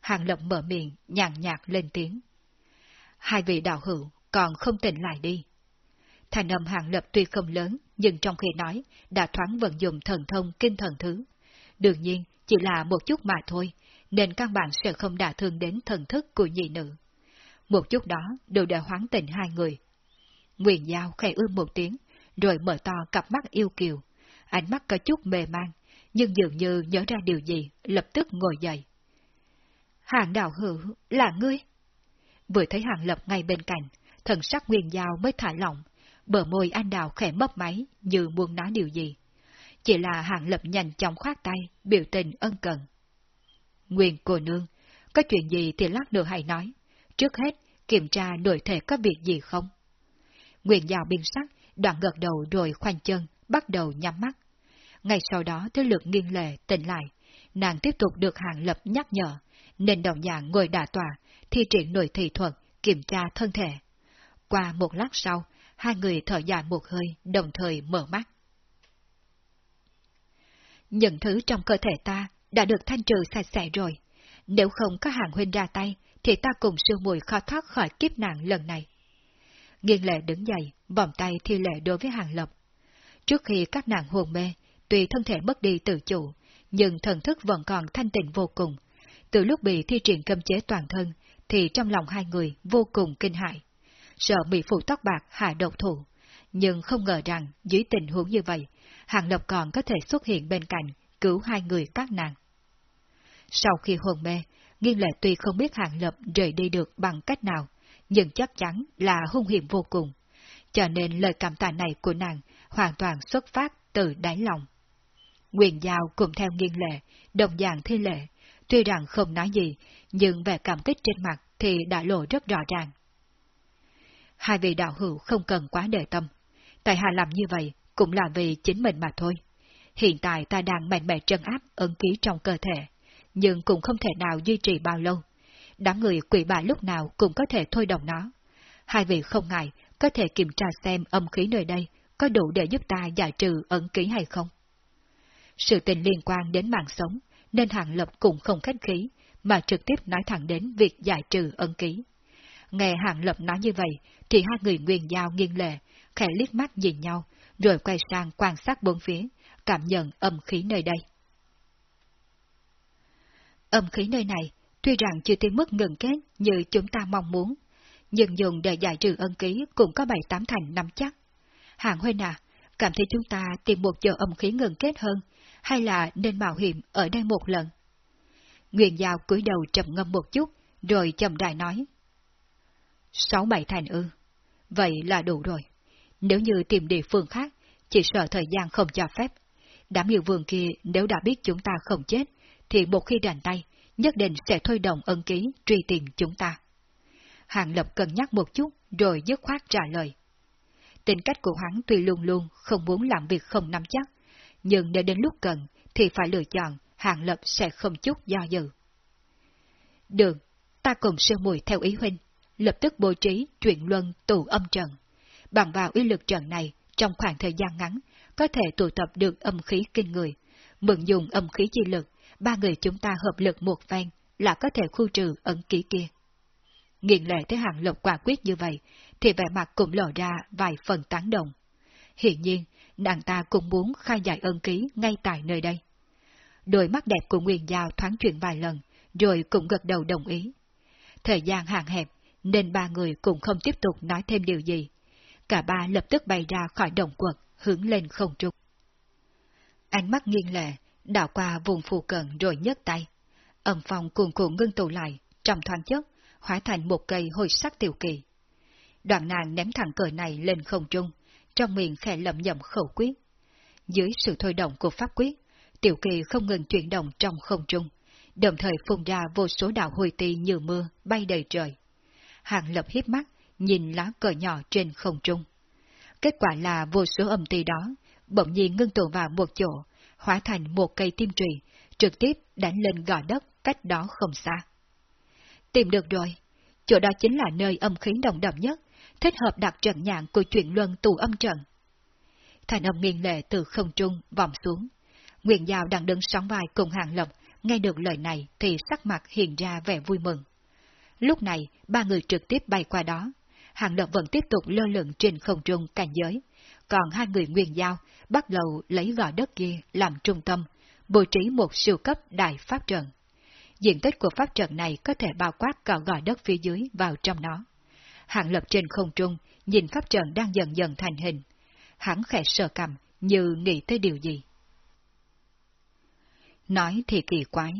Hàng lập mở miệng, nhàn nhạt lên tiếng. Hai vị đạo hữu còn không tỉnh lại đi. Thành âm hàng lập tuy không lớn, nhưng trong khi nói, đã thoáng vận dụng thần thông kinh thần thứ. Đương nhiên, chỉ là một chút mà thôi, nên căn bản sẽ không đả thương đến thần thức của nhị nữ. Một chút đó đều đã hoán tỉnh hai người. Nguyện Giao khẽ ưm một tiếng, rồi mở to cặp mắt yêu kiều. Ánh mắt có chút mê man, nhưng dường như nhớ ra điều gì, lập tức ngồi dậy. Hàng đạo hữu, là ngươi? Vừa thấy hàng lập ngay bên cạnh, thần sắc Nguyên Giao mới thả lỏng, bờ môi anh đào khẽ mấp máy như muốn nói điều gì. Chỉ là hàng lập nhanh chóng khoát tay, biểu tình ân cần. Nguyên cô nương, có chuyện gì thì lát nữa hãy nói. Trước hết, kiểm tra nội thể có việc gì không? Nguyên Giao biên sắc, đoạn gật đầu rồi khoanh chân, bắt đầu nhắm mắt. Ngay sau đó tới lượt nghiêng lệ tỉnh lại, nàng tiếp tục được hàng lập nhắc nhở, nên đồng dạng ngồi đả tòa, thi triển nội thị thuật, kiểm tra thân thể. Qua một lát sau, hai người thở dài một hơi, đồng thời mở mắt. Những thứ trong cơ thể ta đã được thanh trừ sạch sẽ rồi. Nếu không có hàng huynh ra tay, thì ta cùng sư mùi khó thoát khỏi kiếp nạn lần này. Nghiên lệ đứng dậy, vòng tay thi lệ đối với hàng lập. Trước khi các nàng hồn mê, tuy thân thể mất đi tự chủ, nhưng thần thức vẫn còn thanh tịnh vô cùng. Từ lúc bị thi triển cấm chế toàn thân, thì trong lòng hai người vô cùng kinh hại. Sợ bị phụ tóc bạc hạ độc thủ, nhưng không ngờ rằng dưới tình huống như vậy, Hàng Lập còn có thể xuất hiện bên cạnh, cứu hai người các nàng. Sau khi hồn mê, Nghiên lệ tuy không biết Hàng Lập rời đi được bằng cách nào, nhưng chắc chắn là hung hiểm vô cùng. Cho nên lời cảm tạ này của nàng hoàn toàn xuất phát từ đáy lòng. Quyền giao cùng theo nghiên lệ, đồng dạng thi lệ, tuy rằng không nói gì, nhưng vẻ cảm kích trên mặt thì đã lộ rất rõ ràng. Hai vị đạo hữu không cần quá đề tâm. Tại hạ làm như vậy cũng là vì chính mình mà thôi. Hiện tại ta đang mạnh mẽ trân áp ấn ký trong cơ thể, nhưng cũng không thể nào duy trì bao lâu. Đám người quỷ bà lúc nào cũng có thể thôi động nó. Hai vị không ngại, có thể kiểm tra xem âm khí nơi đây có đủ để giúp ta giải trừ ấn ký hay không. Sự tình liên quan đến mạng sống, nên Hàng Lập cũng không khách khí, mà trực tiếp nói thẳng đến việc giải trừ ân ký. Nghe Hàng Lập nói như vậy, thì hai người nguyên giao nghiêng lệ, khẽ liếc mắt nhìn nhau, rồi quay sang quan sát bốn phía, cảm nhận âm khí nơi đây. Âm khí nơi này, tuy rằng chưa tới mức ngừng kết như chúng ta mong muốn, nhưng dùng để giải trừ ân ký cũng có bảy tám thành nắm chắc. Hàng Huynh à, cảm thấy chúng ta tìm một giờ âm khí ngừng kết hơn, hay là nên mạo hiểm ở đây một lần? Nguyên Giao cúi đầu trầm ngâm một chút, rồi chậm rãi nói. Sáu bảy thành ư, vậy là đủ rồi. Nếu như tìm địa phương khác, chỉ sợ thời gian không cho phép. Đám yêu vườn kia nếu đã biết chúng ta không chết, thì một khi đành tay, nhất định sẽ thôi động ân ký truy tìm chúng ta. Hàng Lập cân nhắc một chút, rồi dứt khoát trả lời. Tính cách của hắn tuy luôn luôn không muốn làm việc không nắm chắc, nhưng nếu đến lúc cần thì phải lựa chọn, Hàng Lập sẽ không chút do dự. Được, ta cùng sư mùi theo ý huynh, lập tức bố trí chuyển luân tụ âm trận. Bằng vào uy lực trận này, trong khoảng thời gian ngắn, có thể tụ tập được âm khí kinh người. Mượn dùng âm khí chi lực, ba người chúng ta hợp lực một phen là có thể khu trừ ẩn ký kia. Nghiện lệ tới hàng lập quả quyết như vậy, thì vẻ mặt cũng lộ ra vài phần tán đồng. Hiện nhiên, nàng ta cũng muốn khai giải ân ký ngay tại nơi đây. Đôi mắt đẹp của Nguyên Giao thoáng chuyển vài lần, rồi cũng gật đầu đồng ý. Thời gian hạn hẹp, nên ba người cũng không tiếp tục nói thêm điều gì. Cả ba lập tức bay ra khỏi đồng quật, hướng lên không trung. Ánh mắt nghiêng lệ, đảo qua vùng phù cận rồi nhấc tay. Âm phong cuồn cuộn ngưng tụ lại, trong thoáng chất, hóa thành một cây hồi sắc tiểu kỳ. Đoạn nàng ném thẳng cờ này lên không trung, trong miệng khẽ lẩm nhẩm khẩu quyết. Dưới sự thôi động của pháp quyết, tiểu kỳ không ngừng chuyển động trong không trung, đồng thời phun ra vô số đạo hồi ti như mưa bay đầy trời. Hàng lập hiếp mắt, nhìn lá cờ nhỏ trên không trung. Kết quả là vô số âm ti đó, bỗng nhiên ngưng tụ vào một chỗ, hóa thành một cây tim trì, trực tiếp đánh lên gò đất cách đó không xa. Tìm được rồi, chỗ đó chính là nơi âm khí đồng đậm nhất, thích hợp đặt trận nhạn của chuyện luân tù âm trận. Thành âm nghiêng lệ từ không trung vòng xuống. Nguyện Giao đang đứng sóng vai cùng hàng lập, nghe được lời này thì sắc mặt hiện ra vẻ vui mừng. Lúc này, ba người trực tiếp bay qua đó. Hàng lập vẫn tiếp tục lơ lửng trên không trung cảnh giới. Còn hai người Nguyên Giao bắt đầu lấy gò đất kia làm trung tâm, bố trí một siêu cấp đại pháp trận. Diện tích của pháp trận này có thể bao quát cả gò đất phía dưới vào trong nó. Hạng lập trên không trung, nhìn pháp trận đang dần dần thành hình. Hắn khẽ sờ cầm, như nghĩ tới điều gì. Nói thì kỳ quái,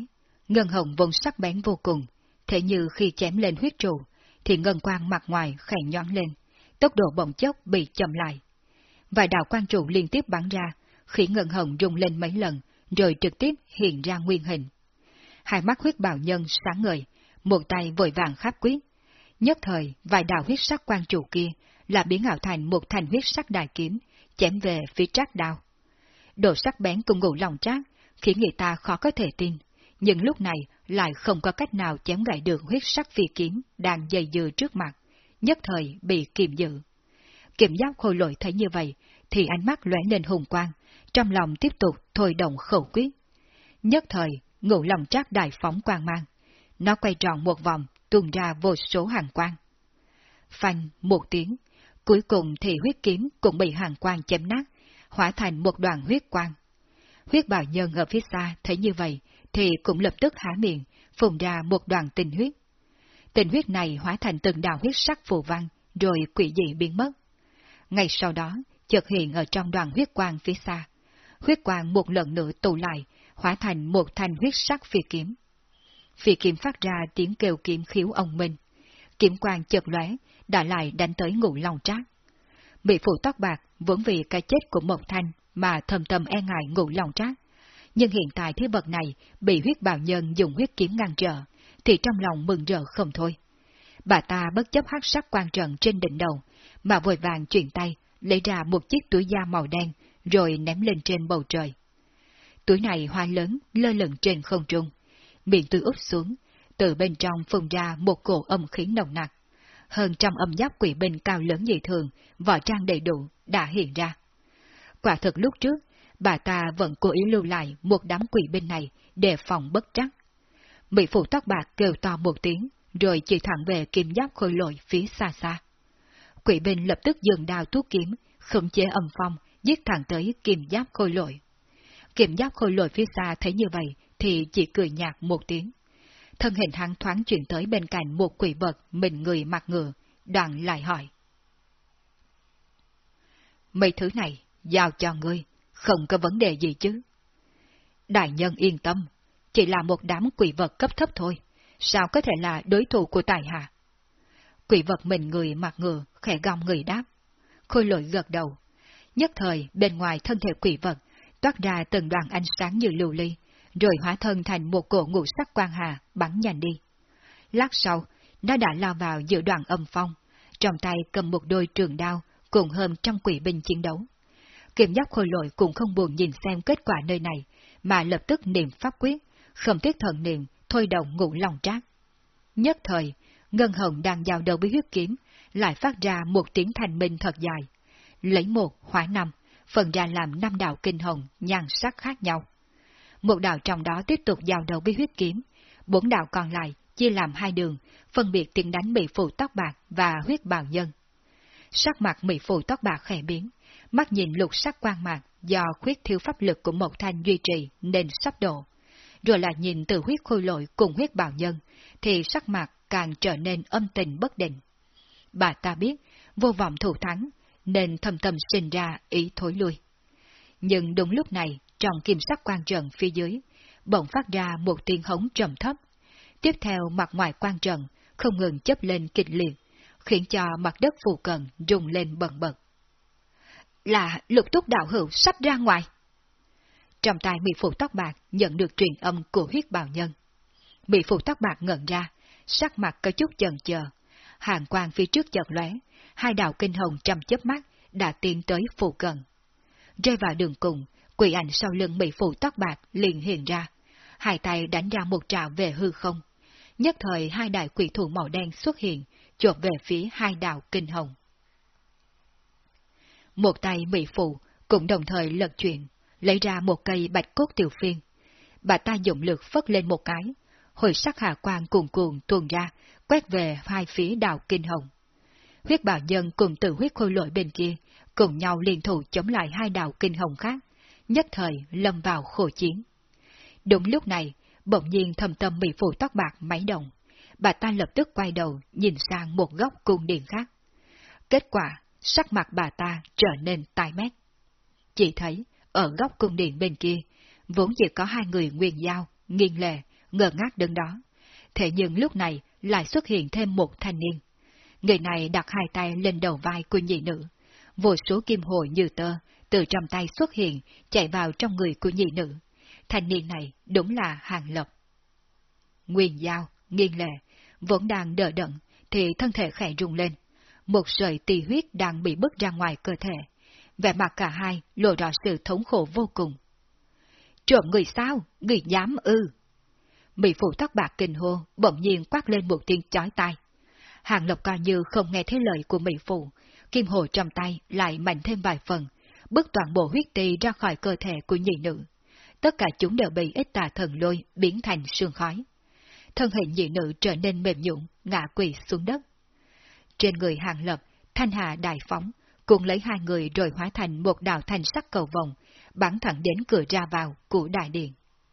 ngân hồng vốn sắc bén vô cùng, thế như khi chém lên huyết trụ, thì ngân quang mặt ngoài khẽ nhón lên, tốc độ bỗng chốc bị chậm lại. Vài đạo quan trụ liên tiếp bắn ra, khi ngân hồng rung lên mấy lần, rồi trực tiếp hiện ra nguyên hình. Hai mắt huyết bào nhân sáng ngời, một tay vội vàng khắp quyết, Nhất thời, vài đạo huyết sắc quan trụ kia là biến ảo thành một thành huyết sắc đại kiếm, chém về phía trác đao. Độ sắc bén cùng ngủ lòng trác, khiến người ta khó có thể tin, nhưng lúc này lại không có cách nào chém gãy được huyết sắc phi kiếm đang dày dừ trước mặt, nhất thời bị kiềm giữ. Kiểm giáo khôi lội thấy như vậy, thì ánh mắt lóe lên hùng quang, trong lòng tiếp tục thôi động khẩu quyết. Nhất thời, ngủ lòng trác đại phóng quang mang. Nó quay tròn một vòng, tuôn ra vô số hàng quang. Phanh một tiếng, cuối cùng thì huyết kiếm cũng bị hàng quang chém nát, hóa thành một đoàn huyết quang. Huyết bào nhân ở phía xa thấy như vậy, thì cũng lập tức há miệng, phùng ra một đoàn tinh huyết. Tinh huyết này hóa thành từng đạo huyết sắc phù văn, rồi quỷ dị biến mất. Ngay sau đó, chợt hiện ở trong đoàn huyết quang phía xa. Huyết quang một lần nữa tụ lại, hóa thành một thanh huyết sắc phi kiếm. Phi kiếm phát ra tiếng kêu kiếm khiếu ông minh. Kiếm quang chợt lóe, đã lại đánh tới ngủ lòng trác. Bị phụ tóc bạc vốn vì cái chết của Mộc Thanh mà thầm thầm e ngại ngủ lòng trác. Nhưng hiện tại thứ vật này bị huyết bào nhân dùng huyết kiếm ngăn trở, thì trong lòng mừng rỡ không thôi. Bà ta bất chấp hắc sắc quan trận trên đỉnh đầu, mà vội vàng chuyển tay, lấy ra một chiếc túi da màu đen, rồi ném lên trên bầu trời. Túi này hoa lớn, lơ lửng trên không trung miệng tư úp xuống, từ bên trong phun ra một cổ âm khí nồng nặc. Hơn trăm âm giáp quỷ binh cao lớn dị thường, vỏ trang đầy đủ, đã hiện ra. Quả thực lúc trước, bà ta vẫn cố ý lưu lại một đám quỷ binh này để phòng bất trắc. Mỹ phụ tóc bạc kêu to một tiếng, rồi chỉ thẳng về kim giáp khôi lội phía xa xa. Quỷ binh lập tức dừng đào thuốc kiếm, khống chế âm phong, giết thẳng tới kim giáp khôi lội. Kim giáp khôi lội phía xa thấy như vậy, thì chỉ cười nhạt một tiếng. Thân hình hắn thoáng chuyển tới bên cạnh một quỷ vật mình người mặc ngựa, đoạn lại hỏi. Mấy thứ này, giao cho ngươi, không có vấn đề gì chứ. Đại nhân yên tâm, chỉ là một đám quỷ vật cấp thấp thôi, sao có thể là đối thủ của tài hạ? Quỷ vật mình người mặc ngựa, khẽ gom người đáp. Khôi lội gật đầu. Nhất thời, bên ngoài thân thể quỷ vật, toát ra từng đoàn ánh sáng như lưu ly, rồi hóa thân thành một cổ ngũ sắc quang hà, bắn nhanh đi. Lát sau, nó đã lao vào giữa đoạn âm phong, trong tay cầm một đôi trường đao, cùng hơn trăm quỷ binh chiến đấu. Kiểm giáp khôi lội cũng không buồn nhìn xem kết quả nơi này, mà lập tức niệm pháp quyết, không tiếc thần niệm, thôi động ngũ lòng trác. Nhất thời, Ngân Hồng đang giao đầu với huyết kiếm, lại phát ra một tiếng thành minh thật dài. Lấy một, hóa năm, phần ra làm năm đạo kinh hồng, nhan sắc khác nhau một đạo trong đó tiếp tục giao đầu với huyết kiếm, bốn đạo còn lại chia làm hai đường, phân biệt tiến đánh bị phụ tóc bạc và huyết bào nhân. Sắc mặt mỹ phụ tóc bạc khẽ biến, mắt nhìn lục sắc quang mạc do khuyết thiếu pháp lực của một thanh duy trì nên sắp đổ. Rồi là nhìn từ huyết khôi lội cùng huyết bào nhân, thì sắc mặt càng trở nên âm tình bất định. Bà ta biết, vô vọng thủ thắng, nên thầm thầm sinh ra ý thối lui. Nhưng đúng lúc này, trong kim sắc quan trận phía dưới, bỗng phát ra một tiếng hống trầm thấp. Tiếp theo mặt ngoài quan trận không ngừng chấp lên kịch liệt, khiến cho mặt đất phù cận rung lên bần bật. Là lục túc đạo hữu sắp ra ngoài. Trong tay bị Phụ Tóc Bạc nhận được truyền âm của huyết bào nhân. bị Phụ Tóc Bạc ngẩn ra, sắc mặt có chút chần chờ. Hàng quang phía trước chợt lóe, hai đạo kinh hồng trăm chớp mắt đã tiến tới phụ cận. Rơi vào đường cùng, quỷ ảnh sau lưng bị Phụ Tóc Bạc liền hiện ra, hai tay đánh ra một trào về hư không. Nhất thời hai đại quỷ thủ màu đen xuất hiện, chộp về phía hai đạo kinh hồng. Một tay Mỹ Phụ cũng đồng thời lật chuyển, lấy ra một cây bạch cốt tiểu phiên. Bà ta dụng lực phất lên một cái, hồi sắc hạ quang cuồn cuồn tuôn ra, quét về hai phía đạo kinh hồng. Huyết bảo nhân cùng tự huyết khôi lội bên kia, cùng nhau liên thủ chống lại hai đạo kinh hồng khác, nhất thời lâm vào khổ chiến. Đúng lúc này, bỗng nhiên thầm tâm bị phụ tóc bạc máy động, bà ta lập tức quay đầu nhìn sang một góc cung điện khác. Kết quả, sắc mặt bà ta trở nên tai mét. Chỉ thấy, ở góc cung điện bên kia, vốn chỉ có hai người nguyên giao, nghiêng lệ, ngờ ngác đứng đó. Thế nhưng lúc này lại xuất hiện thêm một thanh niên. Người này đặt hai tay lên đầu vai của nhị nữ. Vô số kim hồi như tơ, từ trong tay xuất hiện, chạy vào trong người của nhị nữ. Thanh niên này đúng là hàng lộc. Nguyên giao, nghiêng lệ, vẫn đang đỡ đận, thì thân thể khẽ rung lên. Một sợi tì huyết đang bị bứt ra ngoài cơ thể. Vẻ mặt cả hai lộ rõ sự thống khổ vô cùng. Trộm người sao? Người dám ư? Mỹ phụ tóc bạc kinh hô, bỗng nhiên quát lên một tiếng chói tai. Hàng Lộc coi như không nghe thấy lời của Mỹ phụ, kim hồ trong tay lại mạnh thêm vài phần, bước toàn bộ huyết ti ra khỏi cơ thể của nhị nữ. Tất cả chúng đều bị ít tà thần lôi biến thành sương khói. Thân hình nhị nữ trở nên mềm nhũn, ngã quỳ xuống đất. Trên người Hàng Lập, thanh hà đại phóng, cùng lấy hai người rồi hóa thành một đạo thanh sắc cầu vòng, bắn thẳng đến cửa ra vào của đại điện.